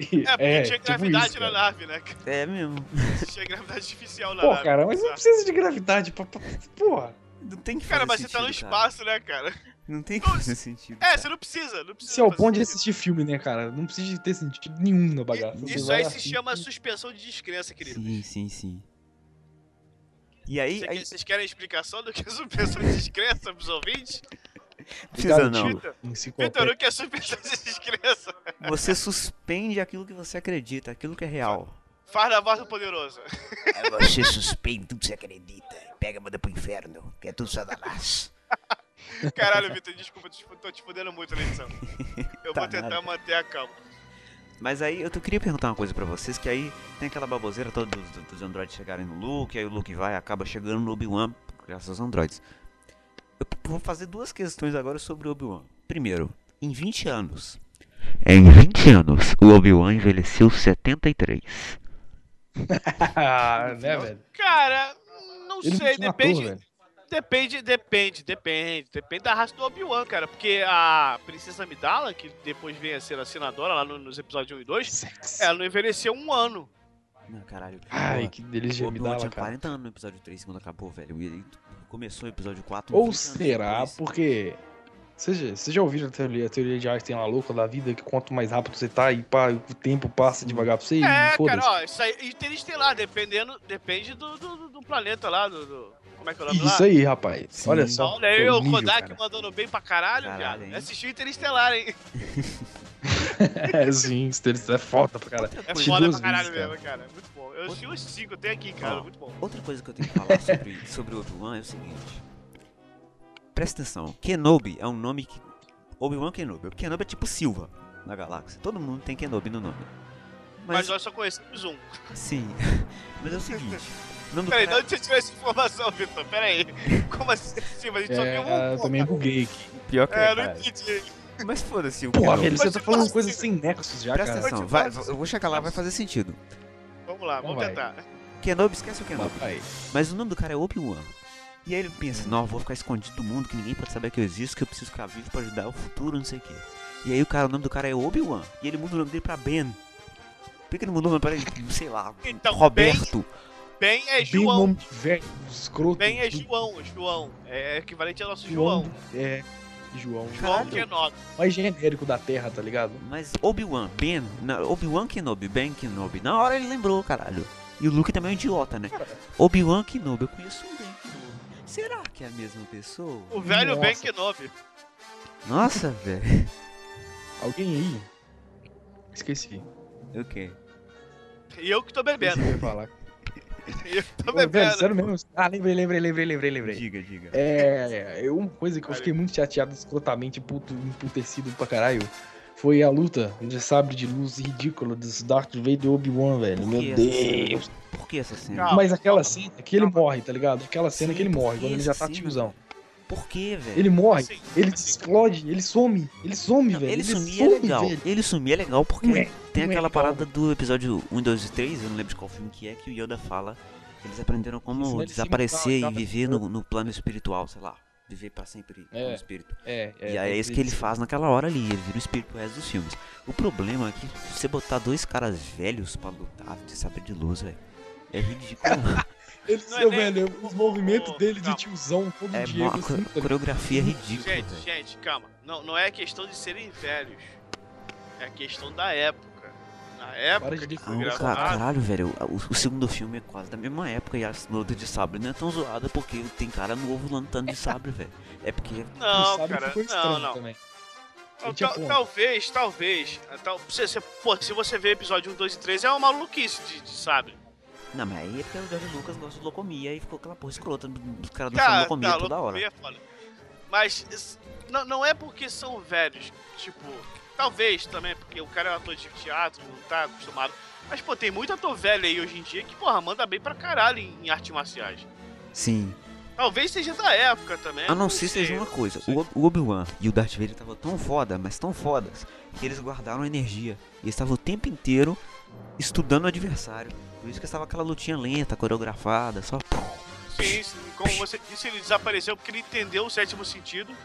E- É, porque tinha tipo gravidade isso, na nave, né? cara? É mesmo. Tinha gravidade artificial na Pô, nave. cara, mas não precisa de gravidade pra. pra- Porra! Não tem que Cara, mas você tá no sentido, cara. espaço, né, cara? Não tem que fazer sentido. É, cara. você não precisa, não precisa. Se é o ponto de sentido. assistir filme, né, cara? Não precisa de ter sentido nenhum na bagaça. Você Isso aí se assistir. chama suspensão de descrença, querido. Sim, sim, sim. E aí, Você- aí Vocês querem explicação do que é suspensão de descrença pros ouvintes? Precisa Obrigado, não. Vitor, o que é descrença? Você suspende aquilo que você acredita, aquilo que é real. Faz na voz do poderoso. Você suspende tudo que você acredita. Pega, manda pro inferno, que é tudo satanás. Caralho, Vitor, desculpa, tô te fudendo muito na edição. Eu Tá vou tentar nada. manter a calma. Mas aí eu queria perguntar uma coisa pra vocês, que aí tem aquela baboseira toda dos, dos androides chegarem no Luke, aí o Luke vai e acaba chegando no Obi-Wan, graças aos androides. Eu vou fazer duas questões agora sobre o Obi-Wan. Primeiro, em 20 anos, Em 20 anos, o Obi-Wan envelheceu 73. né, velho? Cara, não Ele sei, depende. matou. Depende, depende, depende. Depende da raça do Obi-Wan, cara. Porque a Princesa Amidala, que depois vem a ser a senadora lá no- nos episódios 1 e 2, ela não envelheceu um ano. Não, caralho. Ai, que delícia Obi-Wan dá tinha cara. 40 anos no episódio 3 quando acabou, velho. E começou o episódio 4. Ou 20 anos será depois. porque. Vocês já, ouviram a teoria, a teoria de Einstein lá louca da vida, que quanto mais rápido você tá, e pá, o tempo passa devagar pra você e É, foda-se. cara, ó, isso aí, interestelar, dependendo, depende do, do, do planeta lá, do, do- Como é que é o nome lá? Isso aí, rapaz. Sim. Olha só. Olha aí, o Kodak cara. mandando bem pra caralho, Caralho, viado. hein? Assistiu Interestelar, hein? É, sim, isso é foda pra caralho. É foda pra caralho vezes, cara. mesmo, cara. Muito bom. Eu assisti os cinco, eu tenho aqui, cara. Ó, Muito bom. Outra coisa que eu tenho que falar sobre, sobre o Obi-Wan é o seguinte. Presta atenção, Kenobi é um nome que. Obi-Wan Kenobi. O Kenobi é tipo Silva na galáxia. Todo mundo tem Kenobi no nome. Mas, Mas, nós só conhecemos um. sim. Mas é o seguinte. Nome Peraí, de cara... onde você tirou essa informação, Vitor? Peraí. Como assim? Sim, mas a gente só É, viu um. eu também buguei aqui. Pior que É, é, eu não cara. entendi. Mas foda-se, o Porra, Kenobi. velho, você tá falando fala coisas assim. sem nexos já, Presta cara. atenção, Pode vai, falar. eu vou chegar lá, vai fazer sentido. Vamos lá, Então vamos vai. tentar. Kenobi, esquece o Kenobi. Papai. Mas o nome do cara é Obi-Wan. E aí ele pensa, não, vou ficar escondido do mundo, que ninguém pode saber que eu existo, que eu preciso ficar vivo pra ajudar o futuro, não sei o quê. E aí o cara, o nome do cara é Obi-Wan. E ele muda o nome dele pra Ben. Por que que ele mudou o nome pra ele, sei lá, Então, Roberto? Ben é Bem João. nome de velho, escroto. Ben é João, João. É equivalente ao nosso João. João. É, João. João. Kenobi. Mais genérico da Terra, tá ligado? Mas Obi-Wan, Ben, Obi-Wan Kenobi, Ben Kenobi. Na hora ele lembrou, caralho. E o Luke também é um idiota, né? Obi-Wan Kenobi, eu conheço um Ben Kenobi. Será que é a mesma pessoa? O velho Ben Nossa. Kenobi. Nossa, velho. Alguém aí? Esqueci. O quê? E eu que tô bebendo. eu falar. Eu Ô, velho, sério mesmo? Ah, lembrei, lembrei, lembrei, lembrei, lembrei. Diga, diga. É, é, uma coisa que eu fiquei muito chateado, escrotamente puto, emputecido pra caralho, foi a luta de sabre de luz ridícula dos Darth Vader e Obi-Wan, velho. Meu? Deus. Por que essa cena? Calma. Mas aquela cena que ele morre, tá ligado? Aquela cena Sim, que ele morre, quando ele já tá tiozão. Por que, velho? Ele morre, Assim, ele assim. explode, ele some, ele some, Não, velho. ele some, sumir é legal. velho. Ele sumir é legal porque é- tem é aquela legal. parada do episódio 1, 2 e 3, eu não lembro de qual filme que é, que o Yoda fala que eles aprenderam como ele se desaparecer e cada viver no, no plano espiritual, sei lá. Viver pra sempre É. no espírito. É, e aí é isso que ele faz naquela hora ali, ele vira o espírito pro resto dos filmes. O problema é que você botar dois caras velhos pra lutar de saber de luz, velho, é ridículo. Ele, Não é seu nem- velho, os movimentos Ô, dele de calma. tiozão, todo é dia. uma assim, tá coreografia ridícula, Gente, velho. gente, calma. Não, não é questão de serem velhos. É questão da época. Na época Para de que foi o gravado. caralho, velho, o, o segundo filme é quase da mesma época e a luta de sabre não é tão zoada porque tem cara novo lutando de sabre, velho. É porque Não, cara, não, não. também. Tal- talvez, talvez. Tal, se, se, pô, se você ver episódio 1, 2 e 3, é uma maluquice de, de sabe? Não, mas aí é porque o George Lucas gosta de locomia e ficou aquela porra escrota dos caras Tá, dançando locomia tá, toda hora. é. Mas não, não é porque são velhos, tipo, talvez também, porque o cara é um ator de teatro, não tá acostumado. Mas, pô, tem muito ator velho aí hoje em dia que, porra, manda bem pra caralho em, em artes marciais. Sim. Talvez seja da época também. A não ser sei, seja uma coisa, o Ob- o Obi-Wan e o Darth Vader estavam tão foda, mas tão fodas, que eles guardaram energia. E eles estavam o tempo inteiro estudando o adversário. Por isso que estava aquela lutinha lenta, coreografada, só. Sim, como você disse, ele desapareceu porque ele entendeu o sétimo sentido,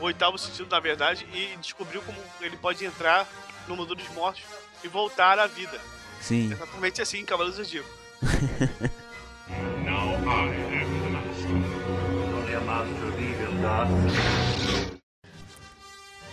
o oitavo sentido, na verdade, e descobriu como ele pode entrar no mundo dos mortos e voltar à vida. Sim. Exatamente assim, Cavaleiros do Zodíaco. Now I am the master. Only a master of evil, God.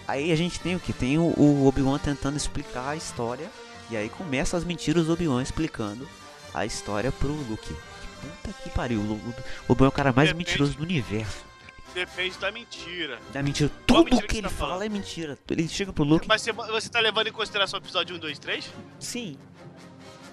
Aí a gente tem o que? Tem o Obi-Wan tentando explicar a história. E aí começa as mentiras do Obi-Wan explicando a história pro Luke. Puta que pariu, o Obi-Wan é o cara mais Depende. mentiroso do universo. Depende da mentira. Da mentira, Qual tudo mentira que que ele tá fala falando? é mentira. Ele chega pro Luke, Mas você, você tá levando em consideração o episódio 1, 2, 3? sim.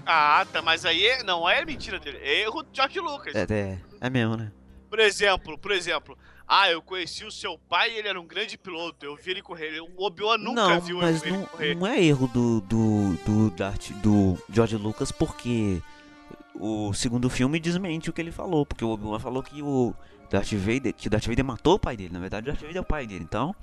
Ah, tá, mas aí é- não é mentira dele, é erro de George Lucas. É, é, é mesmo, né? Por exemplo, por exemplo, ah, eu conheci o seu pai e ele era um grande piloto, eu vi ele correr. O Obi-Wan nunca não, viu mas ele não, correr. não é erro do, do, do, Darth, do George Lucas porque o segundo filme desmente o que ele falou. Porque o Obi-Wan falou que o Darth Vader, que o Darth Vader matou o pai dele. Na verdade, o Darth Vader é o pai dele. Então,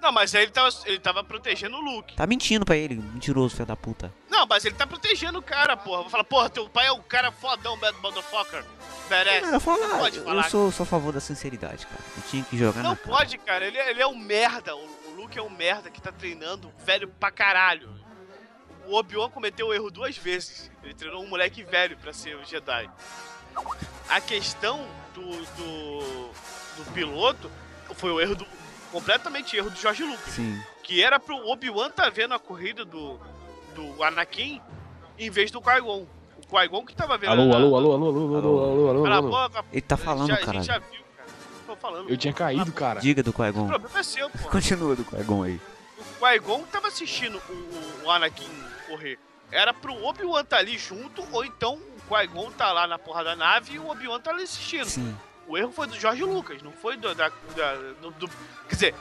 Não, mas aí ele tava, ele tava protegendo o Luke. Tá mentindo pra ele, mentiroso, filho da puta. Não, mas ele tá protegendo o cara, porra. Vou falar, porra, teu pai é um cara fodão, bad motherfucker. Merece. Não, eu, ah, pode eu falar. sou, sou a favor da sinceridade, cara. Eu tinha que jogar Não na cara. pode, cara. Ele, é- ele é um merda. O, o Luke é um merda que tá treinando velho pra caralho. O Obi-Wan cometeu o erro duas vezes. Ele treinou um moleque velho pra ser o Jedi. A questão do, do, do piloto foi o erro do. Completamente erro do George Lucas. Sim. Que era pro Obi-Wan tá vendo a corrida do, do Anakin em vez do Qui-Gon. O Qui-Gon que tava vendo. Alô, a- alô, alô, alô, alô, alô, alô, alô, Cala a alô. boca, Ele tá falando, já, A caralho. gente já viu, cara. Tô falando. Eu tinha caído, cara. Diga do O Qui-Gon. problema é seu, pô. Continua do Qui-Gon aí. O Qui-Gon tava assistindo o, o- o Anakin correr. Era pro Obi-Wan tá ali junto, ou então o Qui-Gon tá lá na porra da nave e o Obi-Wan tá ali assistindo. Sim. O erro foi do George Lucas, não foi do, da, da- do, do- Quer dizer,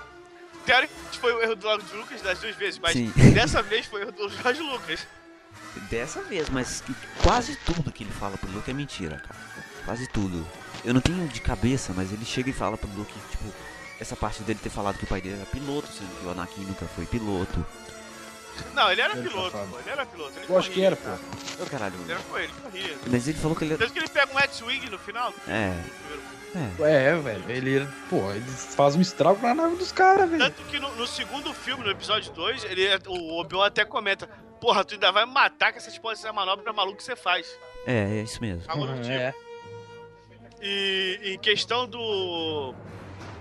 teoricamente foi o erro do George Lucas das duas vezes, mas Sim. dessa vez foi o erro do George Lucas. Dessa vez, mas quase tudo que ele fala pro Luke é mentira, cara. Quase tudo. Eu não tenho de cabeça, mas ele chega e fala pro Luke, tipo, essa parte dele ter falado que o pai dele era piloto, sendo que o Anakin nunca foi piloto. Não, ele era Ele piloto, safado. pô, ele era piloto. Ele Eu acho que era, pô. Ô caralho. Ele era com ele, corria. Mas ele falou que ele era. Tanto que ele pega um X-Wing no final. É. É. É, velho. Ele, pô, ele faz um estrago na nave dos caras, velho. Tanto que no, no segundo filme, no episódio 2, ele, o Obi-Wan até comenta: Porra, tu ainda vai me matar com essas porra, essa manobra maluca que você faz. É, é isso mesmo. Algo do Uhum, tipo. é. E em questão do.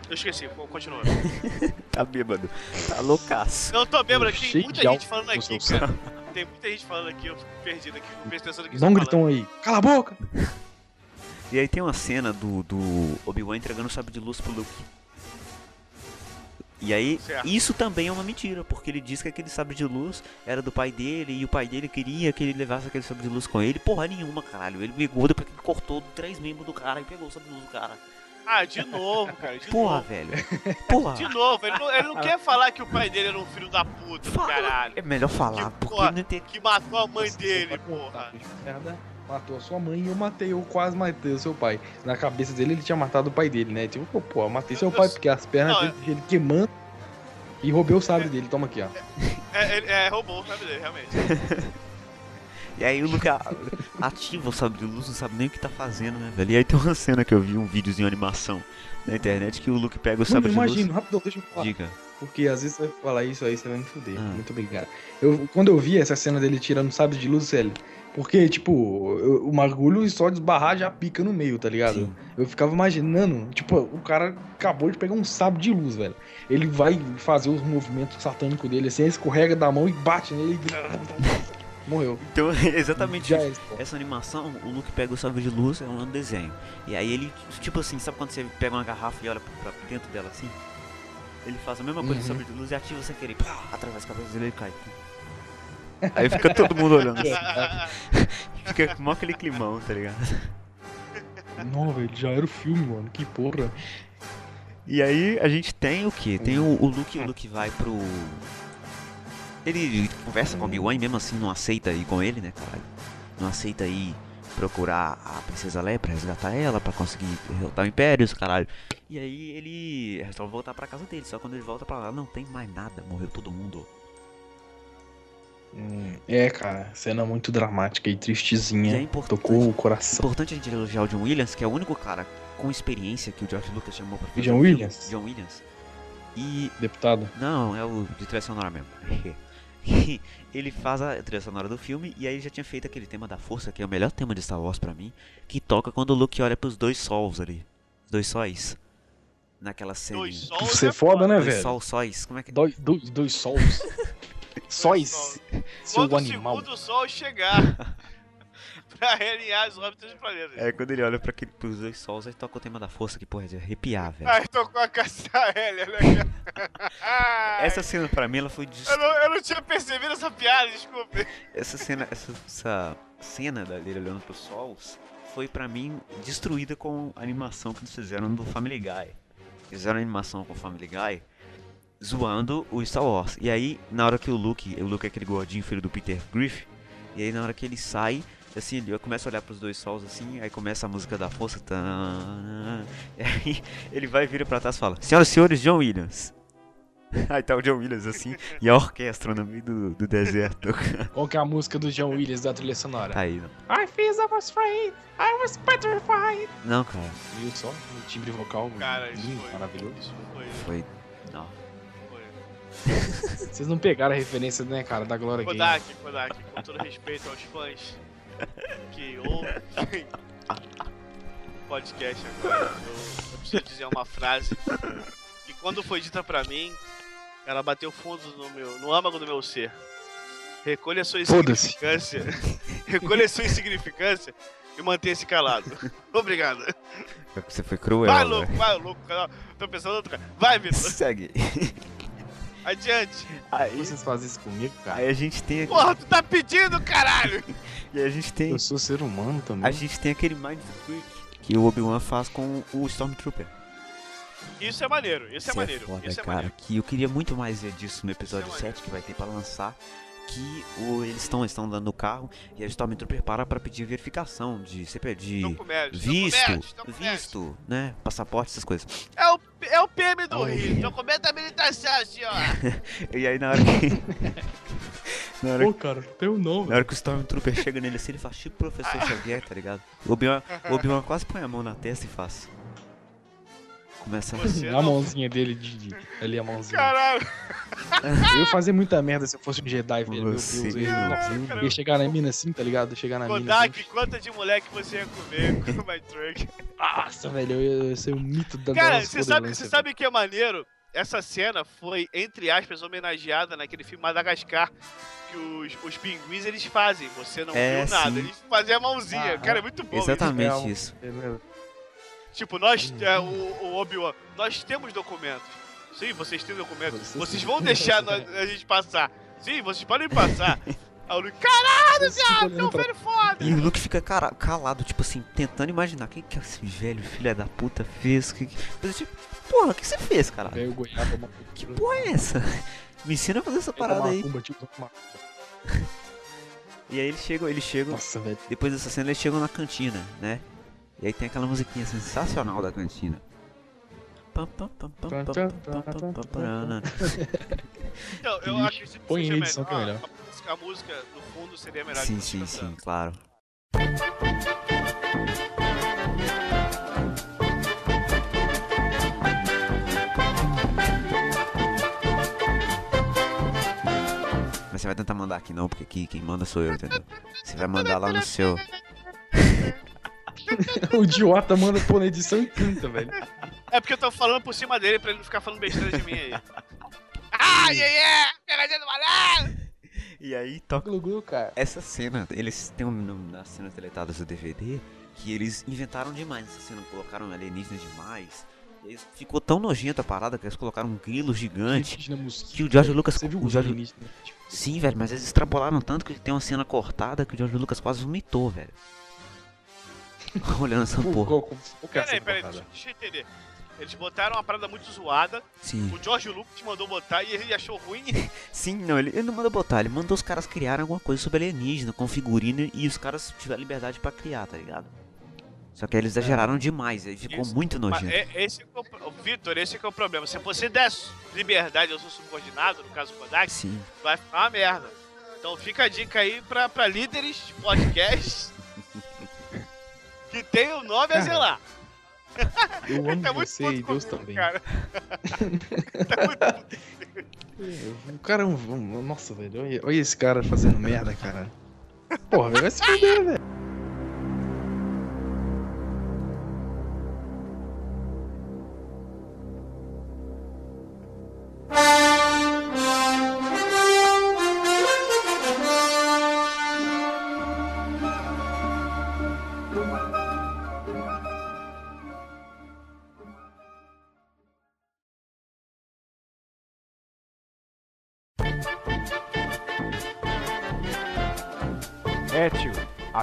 Eu esqueci, co- continua. Tá bêbado. Tá loucaço. Não, eu tô bêbado aqui, tem Cheio muita gente falando aqui, cara. Tem muita gente falando aqui, eu fico perdido aqui, atenção no que Dá um tá gritão aí. Cala a boca! E aí tem uma cena do, do Obi-Wan entregando o sabre de luz pro Luke. E aí, Certo. isso também é uma mentira, porque ele diz que aquele sabre de luz era do pai dele e o pai dele queria que ele levasse aquele sabre de luz com ele. Porra nenhuma, caralho. Ele pegou depois que ele cortou três membros do cara e pegou o sabre de luz do cara. Ah, de novo, cara, de Porra, novo. velho. Porra. De novo, ele não, ele não quer falar que o pai dele era um filho da puta Fala. caralho. É melhor falar, Que porque porra. não tem. Que matou a mãe Você dele, porra. Merda, matou a sua mãe e eu matei, eu quase matei o seu pai. Na cabeça dele, ele tinha matado o pai dele, né? Tipo, pô, pô, eu matei seu Eu- pai eu- porque as pernas Não, dele ele queimando e roubei o sabre dele. Toma aqui, ó. É, ele- é, roubou o sabre dele, realmente. E aí o Luke a- ativa o sabre de luz, não sabe nem o que tá fazendo, né, velho? E aí tem uma cena que eu vi, um videozinho de animação na internet, que o Luke pega o sabre de imagina, luz. rapidão, deixa eu falar. Diga. Porque às vezes você vai falar isso aí, você vai me fuder. Ah. Muito obrigado. Eu, quando eu vi essa cena dele tirando o sabre de luz, sério. Porque, tipo, eu- o mergulho só desbarrar já pica no meio, tá ligado? Sim. Eu ficava imaginando, tipo, o cara acabou de pegar um sabre de luz, velho. Ele vai fazer os movimentos satânicos dele, assim, aí escorrega da mão e bate nele e. Morreu. Então, exatamente Já isso. é. Essa animação, o Luke pega o sabre de luz, é um desenho. E aí ele, tipo assim, sabe quando você pega uma garrafa e olha pra, pra dentro dela assim? Ele faz a mesma coisa com Uhum. sabre de luz e ativa sem querer. Pá, atravessa a cabeça dele e cai. Aí fica todo mundo olhando. assim. Fica mó aquele climão, tá ligado? Não, velho, já era o filme, mano. Que porra. E aí a gente tem o que? Tem o, o Luke, o Luke vai pro. Ele conversa com Obi-Wan e mesmo assim não aceita ir com ele, né, caralho? Não aceita ir procurar a Princesa Leia pra resgatar ela, pra conseguir derrotar o Império, os caralho. E aí ele resolve voltar pra casa dele, só quando ele volta pra lá não tem mais nada, morreu todo mundo. Hum, é, cara, cena muito dramática e E é tristezinha. importante, Tocou o coração. importante a gente elogiar o John Williams, que é o único cara com experiência que o George Lucas chamou pra fazer John. Williams? John Williams. E Deputado. Não, é o de trilha sonora mesmo. Ele faz a trilha sonora do filme e aí já tinha feito aquele tema da força, que é o melhor tema de Star Wars pra mim, que toca quando o Luke olha pros dois sols ali. Os dois sóis. Naquela cena. Dois sols Você é é foda, né, Dois velho? sol sóis. Como é que Dois, dois, dois sols. Sóis. Seu Quando o animal. segundo sol chegar pra realinhar as órbitas do planeta. É, quando ele olha pra aquele, pros dois sols, aí toca o tema da força, que porra, é de arrepiar, velho. Aí tocou a caça aérea, né? Essa cena pra mim, ela foi dest... eu, não, eu não tinha percebido essa piada, desculpe. Essa cena, essa, essa cena dele olhando pros sols foi pra mim destruída com a animação que eles fizeram do Family Guy. Fizeram a animação com o Family Guy zoando o Star Wars. E aí, na hora que o Luke, o Luke é aquele gordinho filho do Peter Griff, e aí na hora que ele sai, assim, ele começa a olhar pros dois sols assim, aí começa a música da força, e aí ele vai e vira pra trás e fala: Senhoras e senhores, John Williams. Aí tá o John Williams assim, e a orquestra no meio do, do deserto. Qual que é a música do John Williams da trilha sonora? Tá aí, não. I feel I was afraid, I was petrified. Não, cara. Viu só? O timbre vocal Cara, isso lindo, foi. maravilhoso. Foi. Foi. Não. foi. Vocês não pegaram a referência, né, cara, da Glória Gaynor. Kodak, Kodak, com todo respeito aos fãs que ouvem o podcast agora, eu, eu preciso dizer uma frase que quando foi dita pra mim, ela bateu fundo no meu, no âmago do meu ser. Recolha sua insignificância. Recolha sua insignificância e mantenha-se calado. Obrigado. Você foi cruel. Vai, né? louco, vai, louco. Tô pensando em outra coisa. Vai, Vitor. Segue. Adiante. Aí, Vocês fazem isso comigo, cara? aí a gente tem. aqui- Porra, tu tá pedindo, caralho. E a gente tem. Eu sou ser humano também. A gente tem aquele Mind Freak que o Obi-Wan faz com o Stormtrooper. Isso é maneiro, isso é Isso maneiro. foda, isso é cara. maneiro. Que eu queria muito mais ver disso no episódio Isso é 7 que vai ter pra lançar. Que o, eles estão estão andando no carro e a Stormtrooper para pra pedir verificação de CP de visto, visto, né? Passaporte, essas coisas. É o, é o PM do Ai. Rio. Documento habilitação, senhor. E aí na hora que. na, hora, Pô, cara, teu nome. na hora que o Stormtrooper chega nele assim, ele faz tipo professor Xavier, tá ligado? O Obi-Wan o Obi-Wan quase põe a mão na testa e faz. Começa a. Você A não... mãozinha dele de, de- ali a mãozinha. Caralho. Eu ia fazer muita merda se eu fosse um Jedi, velho. Meu Deus, Você, eu ia, ia chegar na mina assim, tá ligado? Chegar na mina Kodak, assim. quanta de moleque você ia comer com o My Truck? Nossa, velho, eu ia ser um mito da Cara, você sabe, você sabe que é maneiro? Essa cena foi, entre aspas, homenageada naquele filme Madagascar. Que os, os pinguins eles fazem, você não É, viu nada. sim. Eles fazem a mãozinha. Ah, Cara, é muito bom. isso. Exatamente É um- isso. Tipo, nós, é, o, o Obi-Wan, nós temos documentos. Sim, vocês têm documentos. Vocês Vocês vão deixar nós- a gente passar. Sim, vocês podem passar. Aí o Luke, caralho, viado, tão pra- velho foda. E o Luke fica cara- calado, tipo assim, tentando imaginar o que, que esse velho filho da puta fez. Que, tipo, porra, o que você fez, caralho? Velho goiaba, uma Que porra é essa? Me ensina a fazer essa parada aí. Macumba, tipo, uma- E aí eles chegam, eles chegam. Nossa, velho. Depois dessa cena eles chegam na cantina, né? E aí tem aquela musiquinha sensacional da cantina. Então, eu acho que se Põe em edição que é melhor. A, música no fundo seria melhor. Sim, sim, sim, claro. Mas você vai tentar mandar aqui não, porque aqui quem manda sou eu, entendeu? Você vai mandar lá no seu o idiota manda pôr na edição e canta, velho. É porque eu tô falando por cima dele pra ele não ficar falando besteira de mim aí. ah, yeah, yeah! Pegadinha do malandro! E aí toca. Glu, glu, cara. Essa cena, eles têm um, no- nas cenas deletadas do DVD que eles inventaram demais essa cena, colocaram alienígenas demais. E aí ficou tão nojenta a parada que eles colocaram um grilo gigante. Que o George Lucas. Você viu o George-? Tipo, Sim, velho, mas eles extrapolaram tanto que tem uma cena cortada que o George Lucas quase vomitou, velho. Olhando essa porra. é Peraí, peraí, deixa, deixa eu entender. Eles botaram uma parada muito zoada, Sim. o George Lucas mandou botar e ele achou ruim. Sim, não, ele, ele não mandou botar, ele mandou os caras criarem alguma coisa sobre alienígena, com figurino, e os caras tiveram liberdade pra criar, tá ligado? Só que eles exageraram demais, aí ficou Isso. muito nojento. é- esse é o, Vitor, esse que é o problema. Se você der liberdade ao seu subordinado, no caso o Kodak, Sim. vai ficar uma merda. Então fica a dica aí pra, pra líderes de podcast que tem o nome a Cara, zelar. Eu amo Tá você e Deus comigo, também. Cara. tá muito O cara é um. Nossa, velho. Olha, esse cara fazendo merda, cara. Porra, vai se fuder, velho.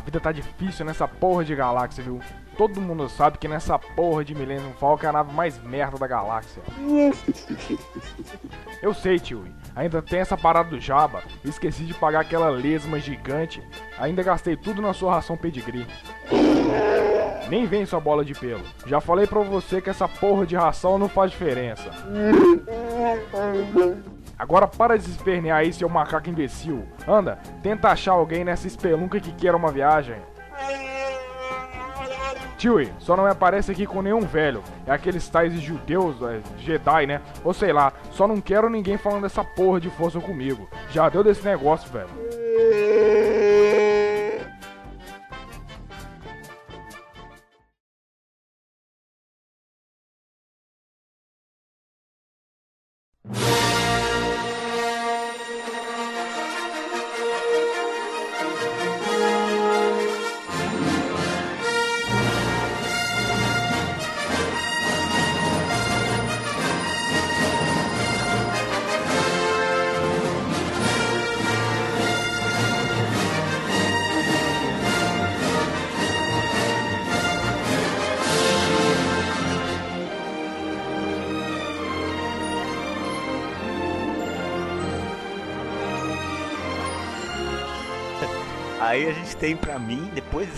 Vida tá difícil nessa porra de galáxia, viu? Todo mundo sabe que nessa porra de Millennium Falcon é a nave mais merda da galáxia. Eu sei, tio, ainda tem essa parada do Jabba, esqueci de pagar aquela lesma gigante, ainda gastei tudo na sua ração pedigree. Nem vem sua bola de pelo. Já falei pra você que essa porra de ração não faz diferença. Agora para de espernear aí, seu macaco imbecil. Anda, tenta achar alguém nessa espelunca que queira uma viagem. Chewie, só não me aparece aqui com nenhum velho. É aqueles tais de judeus, é, Jedi, né? Ou sei lá, só não quero ninguém falando dessa porra de força comigo. Já deu desse negócio, velho.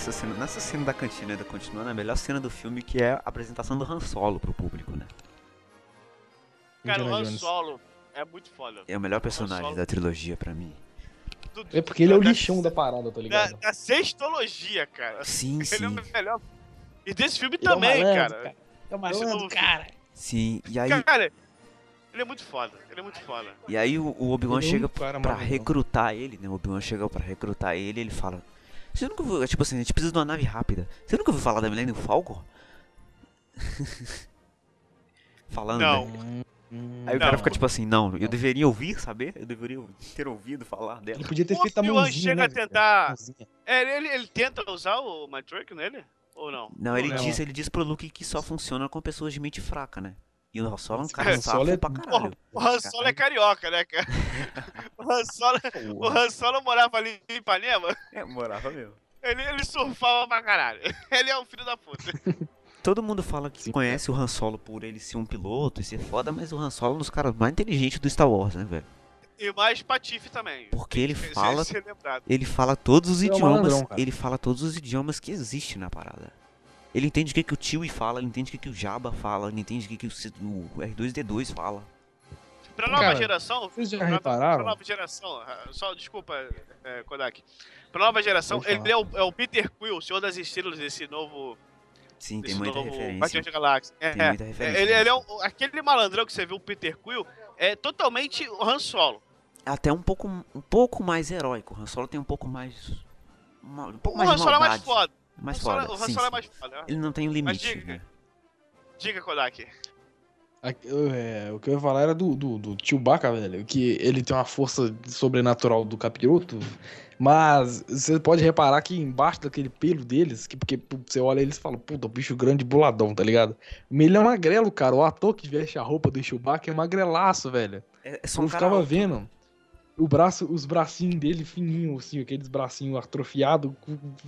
Dessa cena, nessa cena da cantina ainda continuando, a melhor cena do filme que é a apresentação do Han Solo pro público, né? Cara, o Han. Solo é muito foda. É o melhor personagem da trilogia pra mim. Do- É porque ele é o da- lixão da parada, tá Da, ligado? da sextologia, cara. Sim, Ele é o sim. melhor. E desse filme Ele é um também, malandro, cara. cara. É Esse malandro, novo cara. Sim, e aí, Cara, ele é muito foda. Ele é muito foda. e aí o, o Obi-Wan Ele é um chega cara pra malandrão. recrutar ele, né? O Obi-Wan chega pra recrutar ele e ele fala: Você nunca ouviu, tipo assim, a gente precisa de uma nave rápida. Você nunca ouviu falar da Millennium Falcon? Falando, Não. né? Aí o Não. cara fica tipo assim, não, eu deveria ouvir, saber? Eu deveria ter ouvido falar dela. Ele podia ter O feito a mãozinha, chega né, a tentar-. É, ele, ele tenta usar o Matrix nele? Ou não? Não, ele lembro. diz, ele diz pro Luke que só funciona com pessoas de mente fraca, né? E o Han Solo é um cara Solo safo é- pra Porra, caralho. o Han Solo é carioca, né, cara? O Han Solo, o Han Solo morava ali em Ipanema, É, morava mesmo. ele, ele surfava pra caralho. Ele é um filho da puta. Todo mundo fala que Sim. conhece o Han Solo por ele ser um piloto e ser foda, mas o Han Solo é um dos caras mais inteligentes do Star Wars, né, velho? E mais patife também. Porque ele fala- lembrado. Ele fala todos os é um idiomas, malandrão, ele fala todos os idiomas que existem na parada. Ele entende o que, que o Chewie fala, ele entende o que, que o Jabba fala, ele entende o que, que o C- o R2D2 fala. Pra nova Cara, geração. vocês já pra, repararam? Pra nova geração. ah, Só, desculpa, é, Kodak. Pra nova geração, ele é o, é o Peter Quill, o Senhor das Estrelas desse novo. Sim, tem muita novo referência. Da Galáxia. É, Tem é, muita referência. ele, ele é um- aquele malandrão que você viu, o Peter Quill, é totalmente o Han Solo. Até um pouco, um pouco mais heróico. O Han Solo tem um pouco mais. uma- um pouco O mais Han Solo é mais foda. Mais Solo, foda. o Han Solo é mais foda. Ele não tem limite, diga. né? Diga, Kodak. É, o que eu ia falar era do, do, do Chewbacca, velho. Que ele tem uma força sobrenatural do capiroto. Mas você pode reparar que embaixo daquele pelo deles, que porque você olha eles e fala, puta, bicho grande boladão, tá ligado? Ele é magrelo, cara. O ator que veste a roupa do Chewbacca é magrelaço, velho. É, é só Eu um cara ficava alto. vendo o braço, os bracinhos dele fininhos, assim, aqueles bracinhos atrofiados,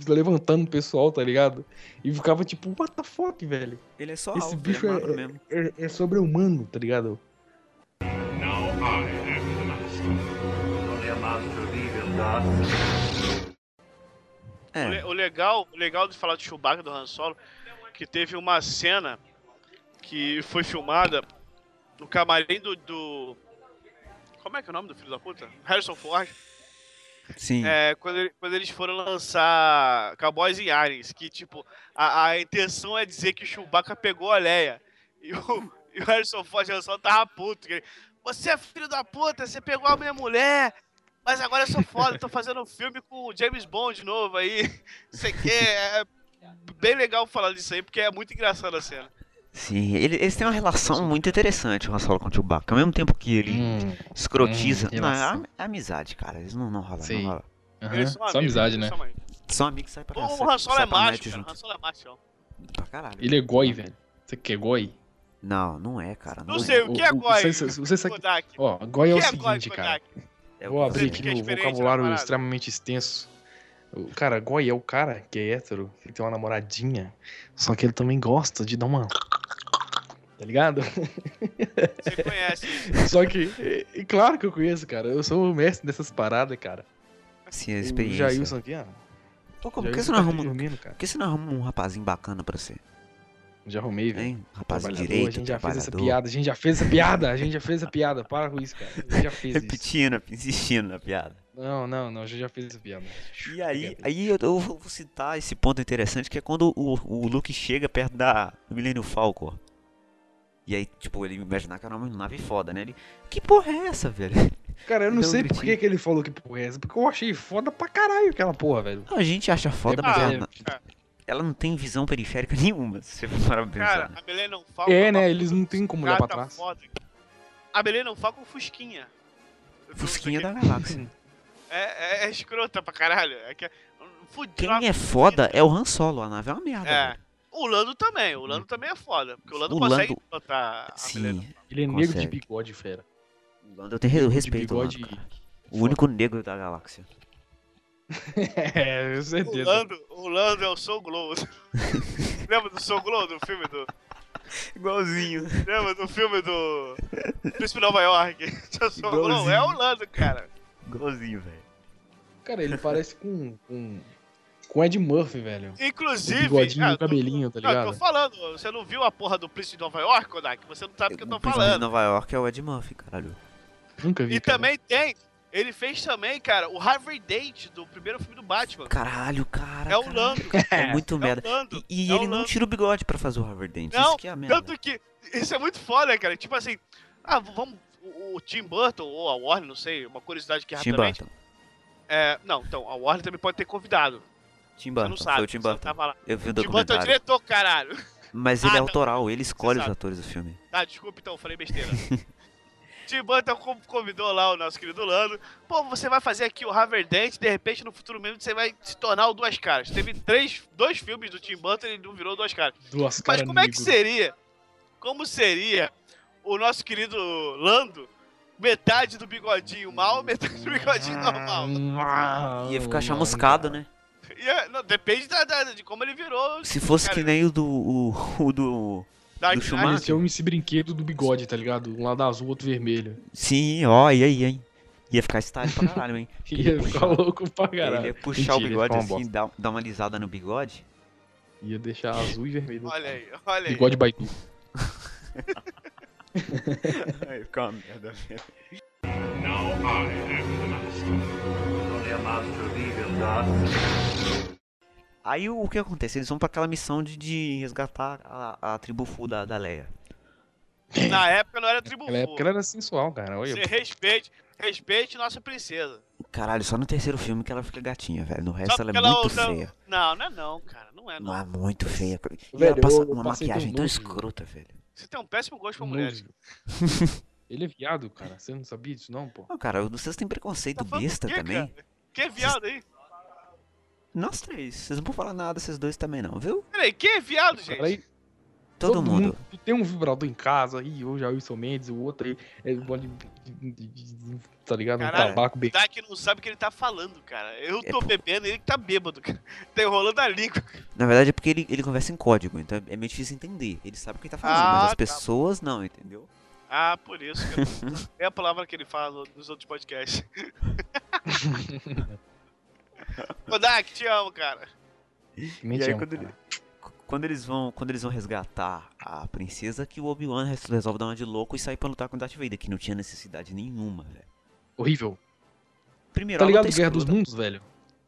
levantando o pessoal, tá ligado? E ficava tipo, what the fuck, velho? Ele é só Esse alto, bicho é é- magro mesmo. É, é sobre-humano, tá ligado? Now I am the master. Only a master of evil, Darth. O, le- É, o legal, o legal de falar de Chewbacca do Han Solo, que teve uma cena que foi filmada no camarim do, do- Como é que é o nome do filho da puta? Harrison Ford. sim. É, quando, ele- quando eles foram lançar Cowboys e Aliens, que tipo, a, a intenção é dizer que o Chewbacca pegou a Leia. E o, e o Harrison Ford Solo tava puto. ele, Você é filho da puta, você pegou a minha mulher. Mas agora eu sou foda, tô fazendo um filme com o James Bond de novo aí. Sei que é bem legal falar disso aí, porque é muito engraçado a cena. Sim, ele- eles têm uma relação muito interessante, o Han Solo com o Chewbacca. Ao mesmo tempo que ele Hum, escrotiza. hum, não, é, é amizade, cara. Eles não, não rolam, Sei. não rola. aham, Eles são Só amigos, amizade, eles né? são amigos. São amigos que saem pra O Han Solo sai é macho, cara. O. Han Solo é macho. Pra caralho. Ele é goi, velho. Você quer goi? Não, não é, cara. Não é. sei, o que é goi? Você, você, você sabe-. Ó, goi é O é seguinte, cara. É o Vou abrir aqui é no vocabulário extremamente extenso. O cara, goi é o cara que é hétero, que tem uma namoradinha, só que ele também gosta de dar uma. Tá ligado? Você conhece. Só que, e, e claro que eu conheço, cara. Eu sou o mestre dessas paradas, cara. Sim, a O experiência. Jailson aqui, ó. Pô, como, por que você não tá arruma, dormindo, cara. por que você não arruma um rapazinho bacana pra você? Já arrumei, velho. Hein? Rapaz direito, a gente já fez essa piada, a gente já fez essa piada, a gente já fez essa piada. Para com isso, cara. A gente já fez isso. Repetindo, insistindo na piada. Não, não, não, a gente já fez essa piada. E aí, aí eu, eu vou citar esse ponto interessante que é quando o, o Luke chega perto da do Millennium Falcon. E aí, tipo, ele imaginar que era uma nave foda, né? Ele, que porra é essa, velho? Cara, eu não um sei por gritinho. que, que ele falou que porra é essa, porque eu achei foda pra caralho aquela porra, velho. Não, a gente acha foda, É, mas ah, ela, é, não- ela não tem visão periférica nenhuma, se você for parar pra pensar. Cara, né? a Millennium Falcon. É, uma né? Eles não tem como olhar pra gata trás. foda. A Millennium Falcon Fusquinha. Fusquinha da galáxia. É, é, é escrota pra caralho. É que é, fudido, Quem é foda é o Han Solo, a nave é uma merda. É. velho. O Lando também, o Lando também é foda. Porque o Lando O consegue Lando- botar Sim, Ele é negro de consegue. bigode, fera. o Lando eu tenho respeito Lando. O único negro da galáxia. É, com O certeza. Lando, o Lando é o Soul Glow. Lembra do Soul Glow, do filme do... Igualzinho. Lembra do filme do... Príncipe Nova York? O Soul Glow é o Lando, cara. Igualzinho, velho. Cara, ele parece com. com. Com Ed Murphy, velho. Inclusive... O bigodinho, ah, o cabelinho, tá Não, eu tô ligado? falando, você não viu a porra do Príncipe de Nova York, Kodak? Você não sabe o que eu tô O príncipe de falando. Nova York é o Ed Murphy, caralho. Nunca vi. E cara. também tem, ele fez também, cara, o Harvey Date do primeiro filme do Batman. Caralho, cara. É o cara. Lando. É muito É merda. o Lando. E, e é o ele não tira o bigode pra fazer o Harvard Dent. Não, Isso que é a merda. tanto que isso é muito foda, cara. Tipo assim, ah, vamos. O, o Tim Burton ou a Warner, não sei, uma curiosidade que Tim rapidamente. Burton. É, não, então, a Warner também pode ter convidado. Tim Você Burton. não sabe. Foi o Tim você Burton. tava lá. Eu vi o Tim Burton é o documentário. diretor, caralho. Mas ele Ah, é autoral, ele escolhe os sabe. atores do filme. Tá, desculpa então, falei besteira. Tim Burton con- convidou lá o nosso querido Lando. Pô, você vai fazer aqui o Harvard Dent, de repente no futuro mesmo você vai se tornar o Duas Caras. Teve três, dois filmes do Tim Burton e não virou Duas Caras. Duas Mas caras como é que seria? Como seria o nosso querido Lando? Metade do bigodinho mal, metade do bigodinho normal. Ia ficar chamuscado, né? E é- não, depende da, da- de como ele virou. Se fosse cara, que nem o do. O, o do. Dark do. Schumacher. Esse é o MC Brinquedo do bigode, tá ligado? Um lado azul, outro vermelho. Sim, ó, e aí, hein? Ia ficar style pra caralho, hein? Ia ficar louco pra caralho. Ele ia puxar o Mentira, ia bigode assim, dar, dar uma lisada no bigode. Ia deixar azul e vermelho. Olha aí, olha aí. Bigode Baidu. Aí fica uma merda mesmo. Now I am the master. Only a master of evil, God. Aí o, o que acontece? Eles vão pra aquela missão de, de resgatar a, a tribo Fu da, da Leia. Na época não era tribo Naquela época ela era sensual, cara. Olha. Você respeite, respeite nossa princesa. Caralho, só no terceiro filme que ela fica gatinha, velho. No resto ela é ela muito usa- feia. Não, não é não, cara. Não é não. Não é muito feia. E Velho, ela passa uma maquiagem tão escrota, velho. Você tem um péssimo gosto pra mulheres. Ele é viado, cara. Você não sabia disso, não, pô? Não, cara, vocês têm preconceito Tá besta quê, também. cara? Que é viado aí? Nós três. Vocês não vão falar nada, vocês dois também não, viu? Peraí, que é viado, gente? Peraí, Todo, mundo. Tem um vibrador em casa, e eu já o Wilson Mendes, o outro aí, ele pode. Tá ligado? Um Caralho, tabaco bem. Tá que não sabe o que ele tá falando, cara. Eu É, tô pô. bebendo e ele que tá bêbado, cara. Tá enrolando a língua. Na verdade é porque ele, ele conversa em código, então é meio difícil entender. Ele sabe o que ele tá falando, Ah, mas as tá. pessoas não, entendeu? Ah, por isso. que eu- É a palavra que ele fala nos outros podcasts. Kodak, te amo, cara. Me E aí, chama, quando, cara. ele- quando eles vão, quando eles vão resgatar a princesa, que o Obi-Wan res- resolve dar uma de louco e sair pra lutar com o Darth Vader, que não tinha necessidade nenhuma, velho. Horrível. Primeiro, Tá ligado? Guerra dos escrota. Mundos, velho.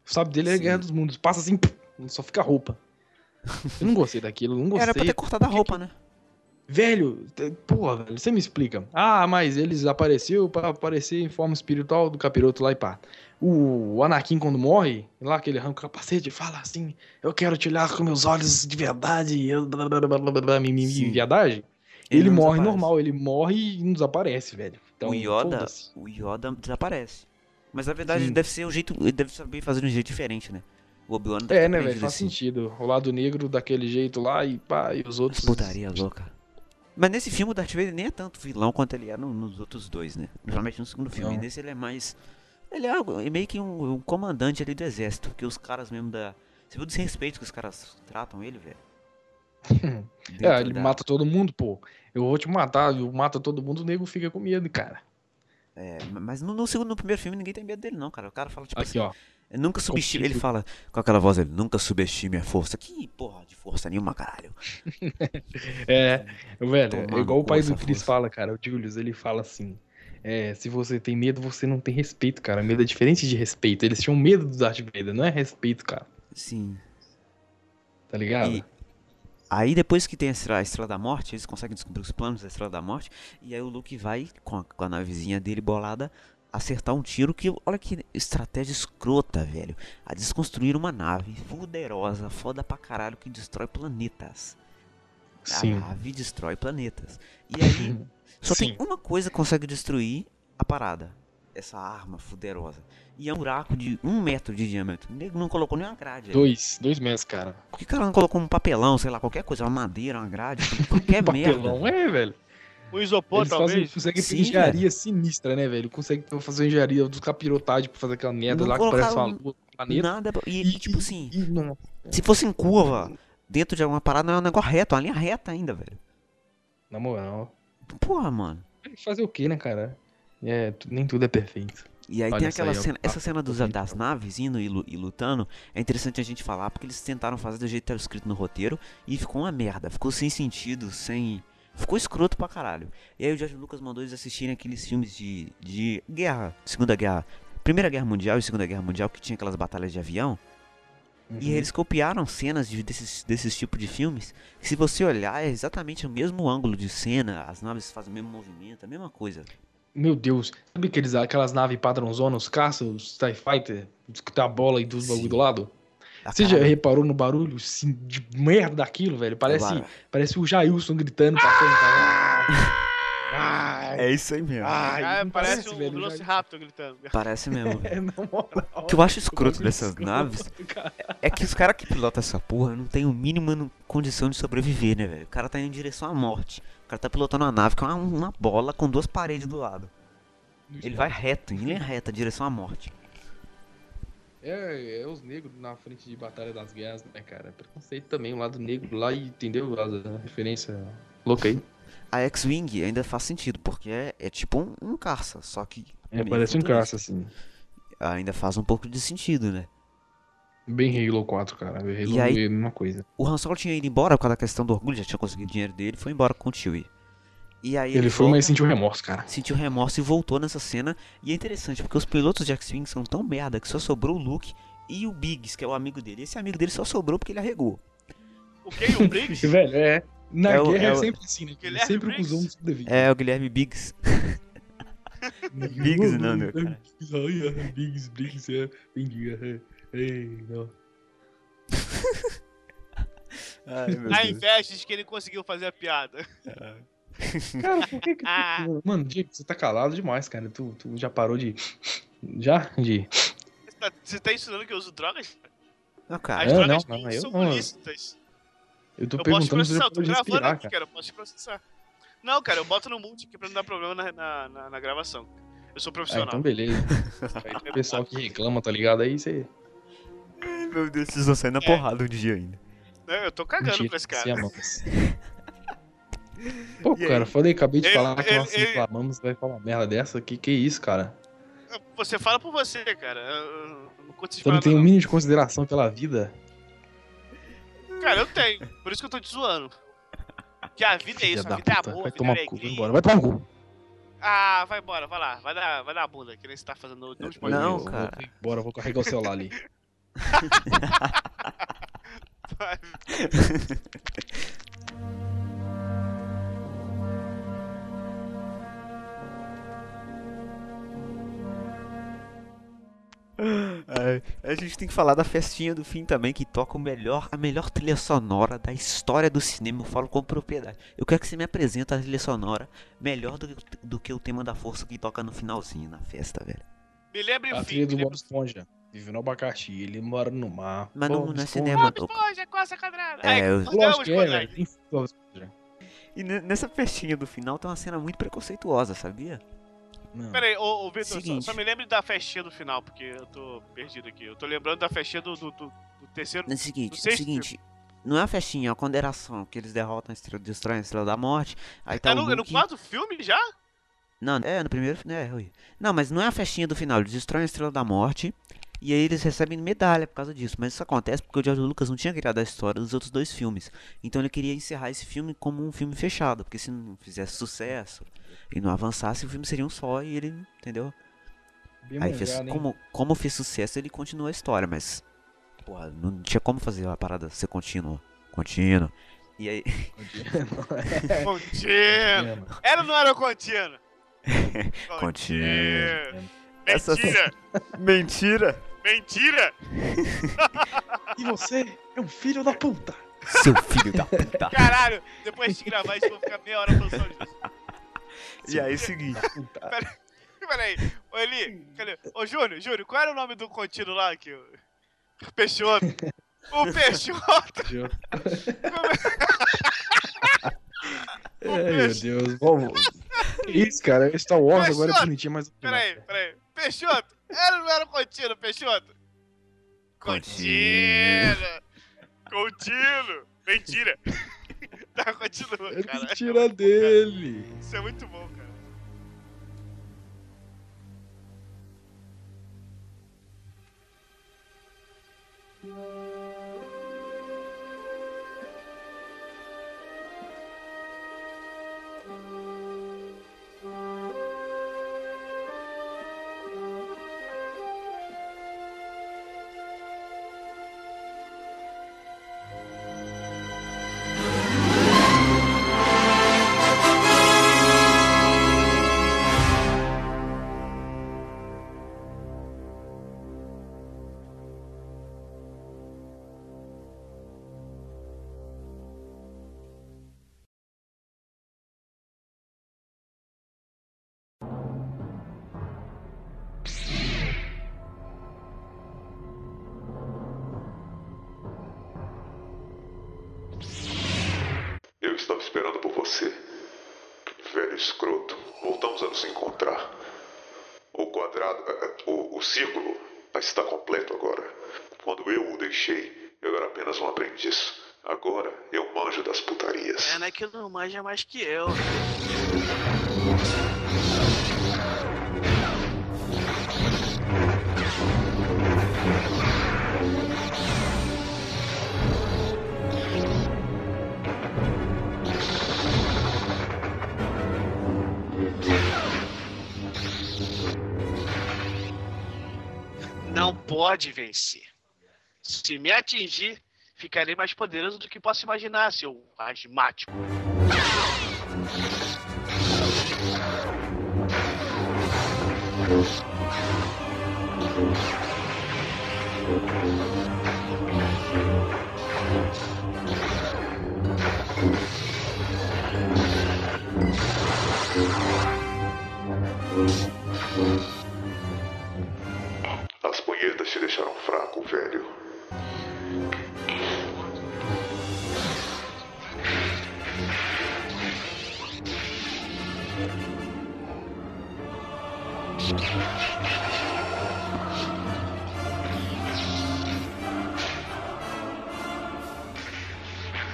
O sabe dele é Sim. Guerra dos Mundos. Passa assim, só fica roupa. Eu não gostei daquilo, não gostei. Era pra ter cortado a roupa, que- né? Velho, porra, velho, você me explica. Ah, mas eles apareceu pra aparecer em forma espiritual do capiroto lá e pá. O Anakin, quando morre, lá que ele arranca o capacete e fala assim: Eu quero te olhar com meus olhos de verdade, Sim. viadagem. Ele, não morre normal, ele morre e não desaparece, velho. Então, o Yoda, o Yoda desaparece. Mas na verdade Sim. ele deve ser um jeito, ele deve saber fazer de um jeito diferente, né? O Obi-Wan É, né, velho? Faz assim. sentido. O lado negro daquele jeito lá e pá, e os outros. Putaria louca. Mas nesse filme o Darth Vader nem é tanto vilão quanto ele é no- nos outros dois, né? Principalmente no segundo filme. Nesse ele é mais. Ele é algo- é meio que um, um comandante ali do exército. Porque os caras mesmo da. Você viu o desrespeito que os caras tratam ele, velho? É, ele da- mata todo mundo, pô. Eu vou te matar, eu mato todo mundo, o nego fica com medo, cara. É, mas no, no segundo, no primeiro filme ninguém tem medo dele, não, cara. O cara fala tipo Aqui, assim. ó. Nunca subestime. Ele fala com aquela voz dele, nunca subestime a força. Que porra de força nenhuma, caralho. É, velho, é igual o pai do Chris fala, cara. O Julius, ele fala assim. É, se você tem medo, você não tem respeito, cara. Medo é diferente de respeito. Eles tinham medo do Darth Vader, não é respeito, cara. Sim. Tá ligado? E aí depois que tem a estrela, a estrela da morte, eles conseguem descobrir os planos da estrela da morte. E aí o Luke vai, com a, com a navezinha dele bolada, acertar um tiro que. Olha que estratégia escrota, velho. A desconstruir uma nave poderosa, foda pra caralho, que destrói planetas. Sim. A nave destrói planetas. E aí, só Sim. tem uma coisa que consegue destruir a parada. Essa arma poderosa. E é um buraco de um metro de diâmetro. O nego não colocou nenhuma grade. Dois, dois meses, cara. Por que o cara não colocou um papelão, sei lá, qualquer coisa, uma madeira, uma grade, qualquer Papelão, merda? é, velho. O isopor, Eles fazem, talvez. conseguem Sim, fazer engenharia sinistra, né, velho? Conseguem fazer engenharia dos capirotagem pra fazer aquela merda Não lá que parece uma lua do planeta. Nada. E, e, tipo assim, E, não, se fosse em curva, dentro de alguma parada, não é um negócio reto, uma linha reta ainda, velho. na moral. Porra, mano. Fazer o quê, né, cara? É, nem tudo é perfeito. E aí Olha tem aquela aí, ó, cena, essa cena dos, das naves indo e, e lutando, é interessante a gente falar, porque eles tentaram fazer do jeito que era escrito no roteiro, e ficou uma merda, ficou sem sentido, sem... Ficou escroto pra caralho. E aí o George Lucas mandou eles assistirem aqueles filmes de, de guerra, Segunda Guerra, Primeira Guerra Mundial e Segunda Guerra Mundial, que tinha aquelas batalhas de avião, Uhum. e eles copiaram cenas de- desses, desses tipos de filmes, que se você olhar é exatamente o mesmo ângulo de cena, as naves fazem o mesmo movimento, a mesma coisa. Meu Deus, sabe aqueles, aquelas naves padrãozonas, os caças, os TIE Fighter, que a bola e dos bagulho do lado? Você já reparou no barulho assim, de merda daquilo, velho? Parece, Agora- parece o Jailson gritando, passando, cara. Ai, É isso aí mesmo. ai, Ah, não parece, um velho, Velociraptor gritando. Parece mesmo. É. O que eu acho escroto dessas escroto, naves cara. é que os caras que pilotam essa porra não tem o mínimo no- condição de sobreviver, né, velho? O cara tá indo em direção à morte. O cara tá pilotando uma nave que é uma, uma bola com duas paredes do lado. Ele vai reto, em linha reta, em direção à morte. É, é os negros na frente de Batalha das Guerras, né, cara? Preconceito também, o lado negro lá, e entendeu? A, a referência louca aí. A X-Wing ainda faz sentido, porque é, é tipo um, um caça, só que. É, parece um caça, assim. Ainda faz um pouco de sentido, né? Bem Halo 4, cara. Halo E aí- é a mesma coisa. O Han Solo tinha ido embora por causa da questão do orgulho, já tinha conseguido dinheiro dele, foi embora com o Chewie. E aí Ele, foi, volta- mas sentiu remorso, cara. sentiu remorso e voltou nessa cena. E é interessante, porque os pilotos de X-Wing são tão merda que só sobrou o Luke e o Biggs, que é o amigo dele. Esse amigo dele só sobrou porque ele arregou. O Ken e o Briggs? Velho, é. Na É o- guerra é, é o- sempre assim, né? Guilherme sempre com os Briggs? homens devido. É, o Guilherme Biggs. Biggs não, né, cara? Biggs, Biggs, é. É. Ei, não. Ai, meu A inveja de que ele conseguiu fazer a piada. Cara, por que que Ah. tu... Mano, Diego, você tá calado demais, cara. Tu, tu já parou de... Já? De... Você tá, você tá ensinando que eu uso drogas? Não, As cara. É, drogas não, não, eu são não. ilícitas. Eu tô Eu posso te perguntando se você processar, eu tô gravando respirar, aqui, cara. cara. Eu posso te processar. Não, cara, eu boto no multi aqui pra não dar problema na, na, na- na gravação. Eu sou Ah, profissional. então beleza. Aí o pessoal que reclama, tá ligado? Aí você... Meu Deus, vocês vão sair na É. porrada um dia ainda. Não, Eu tô cagando pra esse cara. Pô, E aí? cara, falei, acabei de Ele- falar que ele- nós ele- reclamamos, vai falar uma merda dessa? Que que é isso, cara? Você fala por você, cara. Eu, não Você não falar, tem um não. mínimo de consideração pela vida? Cara, eu tenho. Por isso que eu tô te zoando. Que a vida é Filha isso, a da vida é puta. amor, a Vai tomar é cu, vai embora, vai tomar cu. Ah, vai embora, vai lá. Vai dar, vai dar a bunda, que nem você tá fazendo no último Não, Eu vou cara. embora, eu vou carregar o celular ali. a gente tem que falar da festinha do fim também, que toca o melhor, a melhor trilha sonora da história do cinema. Eu falo com propriedade. Eu quero que você me apresente a trilha sonora melhor do, do que o tema da força que toca no finalzinho na festa, velho. Me lembre A trilha fim. do Bob. Esponja. Vive no abacaxi, ele mora no mar. Mas não- Bob não é cinema. Bob Esponja, coça quadrada. É, É, eu- os que é. E ne- nessa festinha do final tem uma cena muito preconceituosa, sabia? Não. Pera aí, ô, ô Vitor, só, Seguinte. só me lembre da festinha do final, porque eu tô perdido aqui. Eu tô lembrando da festinha do, do, do- do terceiro. Seguinte, No é o sexto seguinte. Não é uma festinha, é uma condenação, que eles derrotam a estrela, destroem a estrela da morte. Aí tá É no, é no Luke... quarto filme já? Não, é no primeiro. É. Não, mas não é a festinha do final. Eles destroem a estrela da morte. E aí eles recebem medalha por causa disso. Mas isso acontece porque o George Lucas não tinha criado a história dos outros dois filmes. Então ele queria encerrar esse filme como um filme fechado. Porque se não fizesse sucesso e não avançasse, o filme seria um só e ele, entendeu? Bem Aí fez, hein? como, como fez sucesso, ele continua a história, mas. Porra, não tinha como fazer a parada ser contínua. Contínua. E aí. Contínuo. Era ou não era contínuo? Contínuo. Mentira! Mentira! Mentira! E você é um filho da puta. Seu filho da puta. Caralho, depois de gravar isso, eu vou ficar meia hora falando só disso. E aí, seguinte. Pera- Peraí, ô Eli, cadê? Ô Júnior, Júnior, qual era o nome do contínuo lá que o Peixoto? O Peixoto! Ai, meu Deus. Vamos. Que isso, cara? Star Wars agora é Peixoto! bonitinho, mas. Peraí, peraí. Peixoto, era ou não era contínuo, Peixoto? Contínuo! Contínuo! Mentira! Tá, continua, É cara. mentira dele. Isso é muito bom, cara. Eu você. Velho escroto. Voltamos a nos encontrar. O quadrado. eh, eh, O, o círculo está completo agora. Quando eu o deixei, eu era apenas um aprendiz. Agora eu manjo das putarias. Pena que não manja mais que eu. Pode vencer. Se me atingir, ficarei mais poderoso do que posso imaginar, seu asmático. Te deixaram fraco, velho.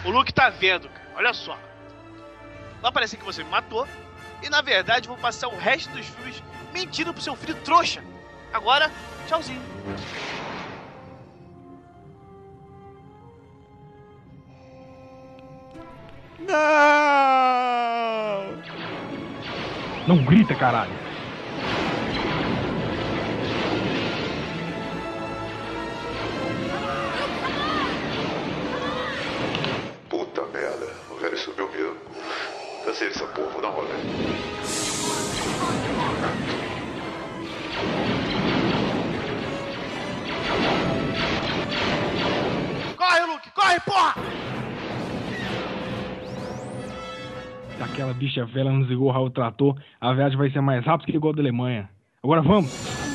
O Luke tá vendo, cara. Olha só. Vai parecer que você me matou. E na verdade vou passar o resto dos filmes mentindo pro seu filho trouxa. Agora, tchauzinho. Não! Não grita, caralho. Puta merda. O velho subiu mesmo. Cansei dessa porra, vou dar uma olhada. Corre, Luke! Corre, porra! Se aquela bicha velha não desligou o Trator, a viagem vai ser mais rápida que igual a da Alemanha. Agora vamos!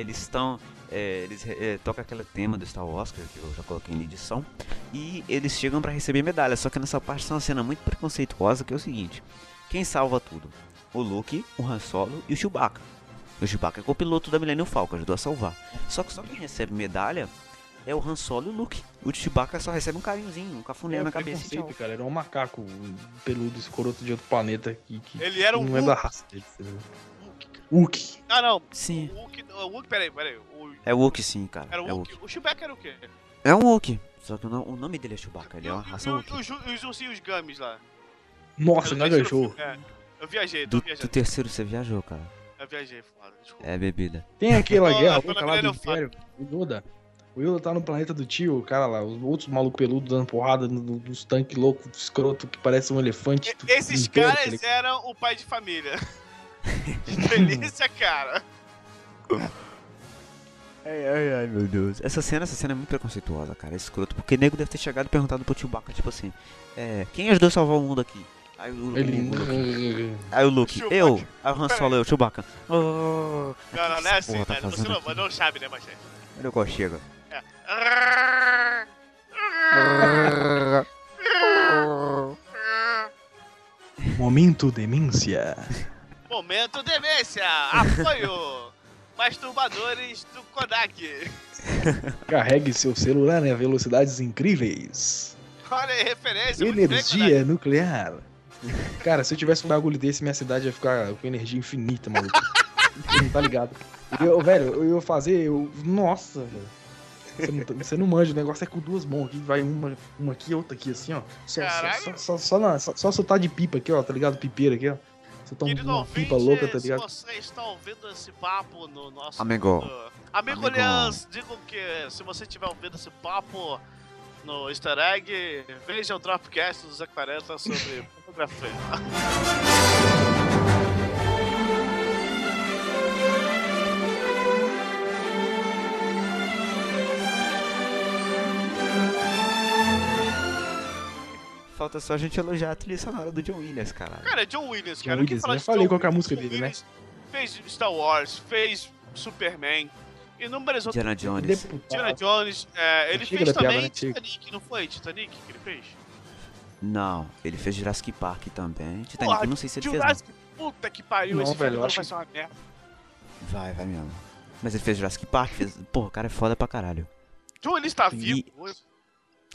Eles estão. é, eles é, tocam aquele tema do Star Wars, que eu já coloquei em edição, e eles chegam pra receber medalha. Só que nessa parte tem uma cena muito preconceituosa que é o seguinte: quem salva tudo? O Luke, o Han Solo e o Chewbacca. O Chewbacca é copiloto da Millennium Falcon, ajudou a salvar. Só que só quem recebe medalha é o Han Solo e o Luke. O Chewbacca só recebe um carinhozinho, um cafuné É na cabeça. tchau. cara. Era um macaco peludo, escroto de outro planeta que, que Ele era um não é da raça dele. Wookie. Ah, não. Sim. O Wookie, o Wookie, peraí, peraí. O, É o Wookie sim, cara. era o é o Wookie. Wookie. O Chewbacca era o quê? É um Wookie. Só que o no- o nome dele é Chewbacca, ele é uma E raça e Wookie. e os, e os ursinhos Gummies lá. Nossa, não vi isso no agachou. filme, É, eu viajei, tô Do, viajando. do terceiro você viajou, cara. Eu viajei, foda, desculpa. É bebida. Tem aquela guerra lá do Império. O Yoda. O Yoda tá no planeta do tio, o cara lá, os outros malucos peludos dando porrada no- no- nos tanques loucos, escroto, que parece um elefante. do Esses Império, tá caras eram o pai de família. Que delícia, cara. Ai, ai, ai, meu Deus. Essa cena, essa cena é muito preconceituosa, cara. É escroto. Porque nego deve ter chegado e perguntado pro Chewbacca, tipo assim, é, quem ajudou a salvar o mundo aqui? Aí o, Ele. o Luke, aí o Luke, Chewbacca. eu, aí o Han Solo, eu, Chewbacca. Oh, Não, não, não é assim, tá velho. Você não, aqui? não sabe, né, Machete? Olha o qual chega. Momento demência. Momento demência, apoio, masturbadores do Kodak. Carregue seu celular a velocidades incríveis. Olha aí, referência. muito bem, Energia nuclear. Cara, se eu tivesse um bagulho desse, minha cidade ia ficar com energia infinita, maluco. Não tá ligado. Eu, velho, eu ia fazer. Eu, nossa, velho. Você não, você não manja, o negócio é com duas mãos aqui, vai uma, uma aqui outra aqui, assim, ó. Só, só, só, só, só, na- só, só soltar de pipa aqui, ó, tá ligado? Pipeira aqui, ó. Soltar um- Querido uma ouvinte, pipa louca, tá se ligado? você está ouvindo esse papo no nosso... Amigo. no- Amigo, Amigo. aliás, digo que se você estiver ouvindo esse papo no easter egg, veja o Dropcast do Zé 40 sobre pornografia. Falta só a gente elogiar a trilha sonora do John Williams, caralho. Cara, é John Williams, John cara. Williams, Quem fala né? Falei John qual que é a Williams? música John dele, né? Williams Fez Star Wars, fez Superman, inúmeras outras... Indiana Jones. Indiana Deputado. Jones, é, ele Chega fez da piada, também né? Titanic, não foi? Titanic que ele fez? Não, ele fez Jurassic Park também. Titanic, Porra, eu não sei se ele fez. Jurassic, puta que pariu, Não, esse velho, filme eu acho vai ser uma merda. Vai, vai mesmo. Mas ele fez Jurassic Park, fez. Porra, o cara é foda pra caralho. John Williams tá E- vivo.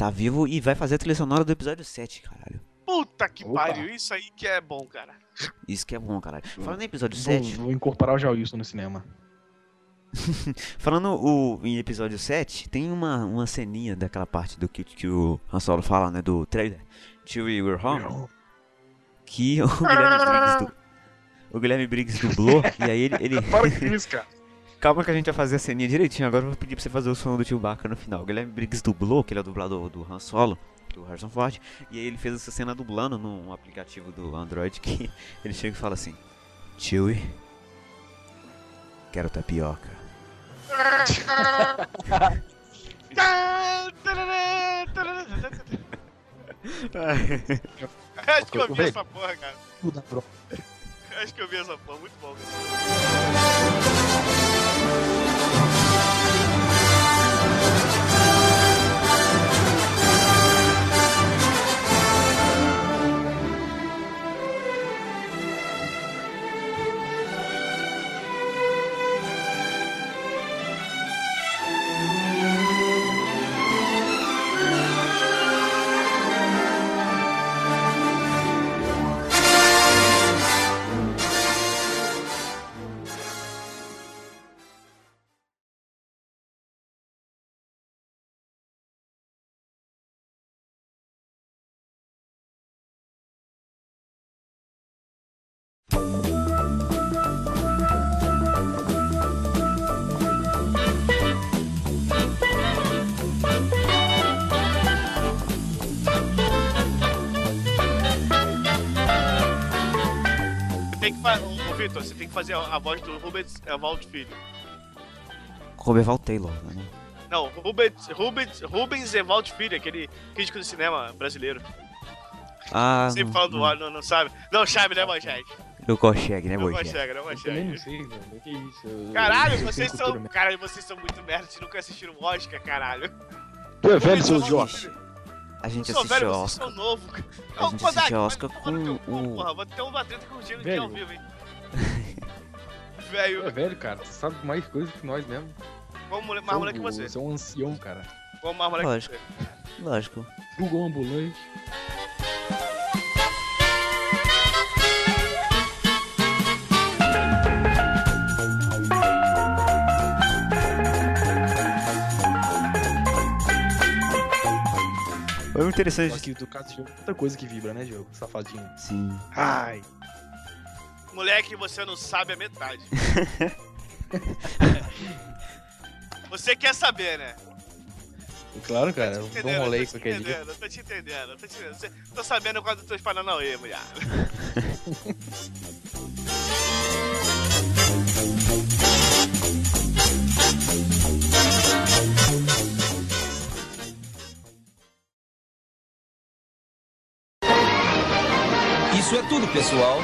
Tá vivo e vai fazer a trilha sonora do episódio 7, caralho. Puta que Opa. pariu, isso aí que é bom, cara. Isso que é bom, caralho. Falando em episódio Vou, 7, vou incorporar o Jailson no cinema. falando o, em episódio 7, tem uma, uma ceninha daquela parte do que, que o Han Solo fala, né, do trailer, Chewie We're Home, que o Guilherme Briggs, du- o Guilherme Briggs dublou, e aí ele... ele... Para com isso, cara. Calma que a gente vai fazer a ceninha direitinho, agora eu vou pedir pra você fazer o som do Chewbacca no final. O Guilherme Briggs dublou, que ele é o dublador do Han Solo, do Harrison Ford, e aí ele fez essa cena dublando num aplicativo do Android que ele chega e fala assim, Chewie, quero tapioca. Acho que eu vi essa porra, cara. Acho que eu vi essa porra, muito bom. Cara. Vitor, você tem que fazer a, a voz do Rubens Evaldo Filho. Roberval Taylor, né? Não, Rubens, Rubens, Rubens Evaldo Filho, aquele crítico de cinema brasileiro. Ah, Sempre não- fala do não. ar, não, não sabe? Não sabe, né, Manchete? Não consegue, né, Não Bojeck? consegue, não Eu também não consegue. sei, velho. Que isso? eu- Caralho, eu vocês são. mesmo. Caralho, vocês são muito merda de nunca assistiram o Oscar, caralho. Tu é velho, Vocês seu idiota. A gente Eu sou assiste velho, o vocês Oscar. são novos. A gente assiste Oscar com o... Porra, vou ter uma treta contigo aqui Velho. ao vivo, hein. Velho, é velho, cara. Tu sabe mais coisa que nós mesmo. vamos mole- mais moleque que você. Você é um ancião, cara. Vamos mais moleque que Lógico. você. Lógico. Google ambulante. Foi muito interessante. Só que do caso de jogo, outra coisa que vibra, né, Diogo? Safadinho. Sim. Ai. Moleque, você não sabe a metade. você quer saber, né? Claro, cara. Eu um rolê dia. entendendo, eu tô te entendendo, eu tô te entendendo. Você- Tô sabendo quando eu tô espalhando aí, mulher. Isso é tudo, pessoal.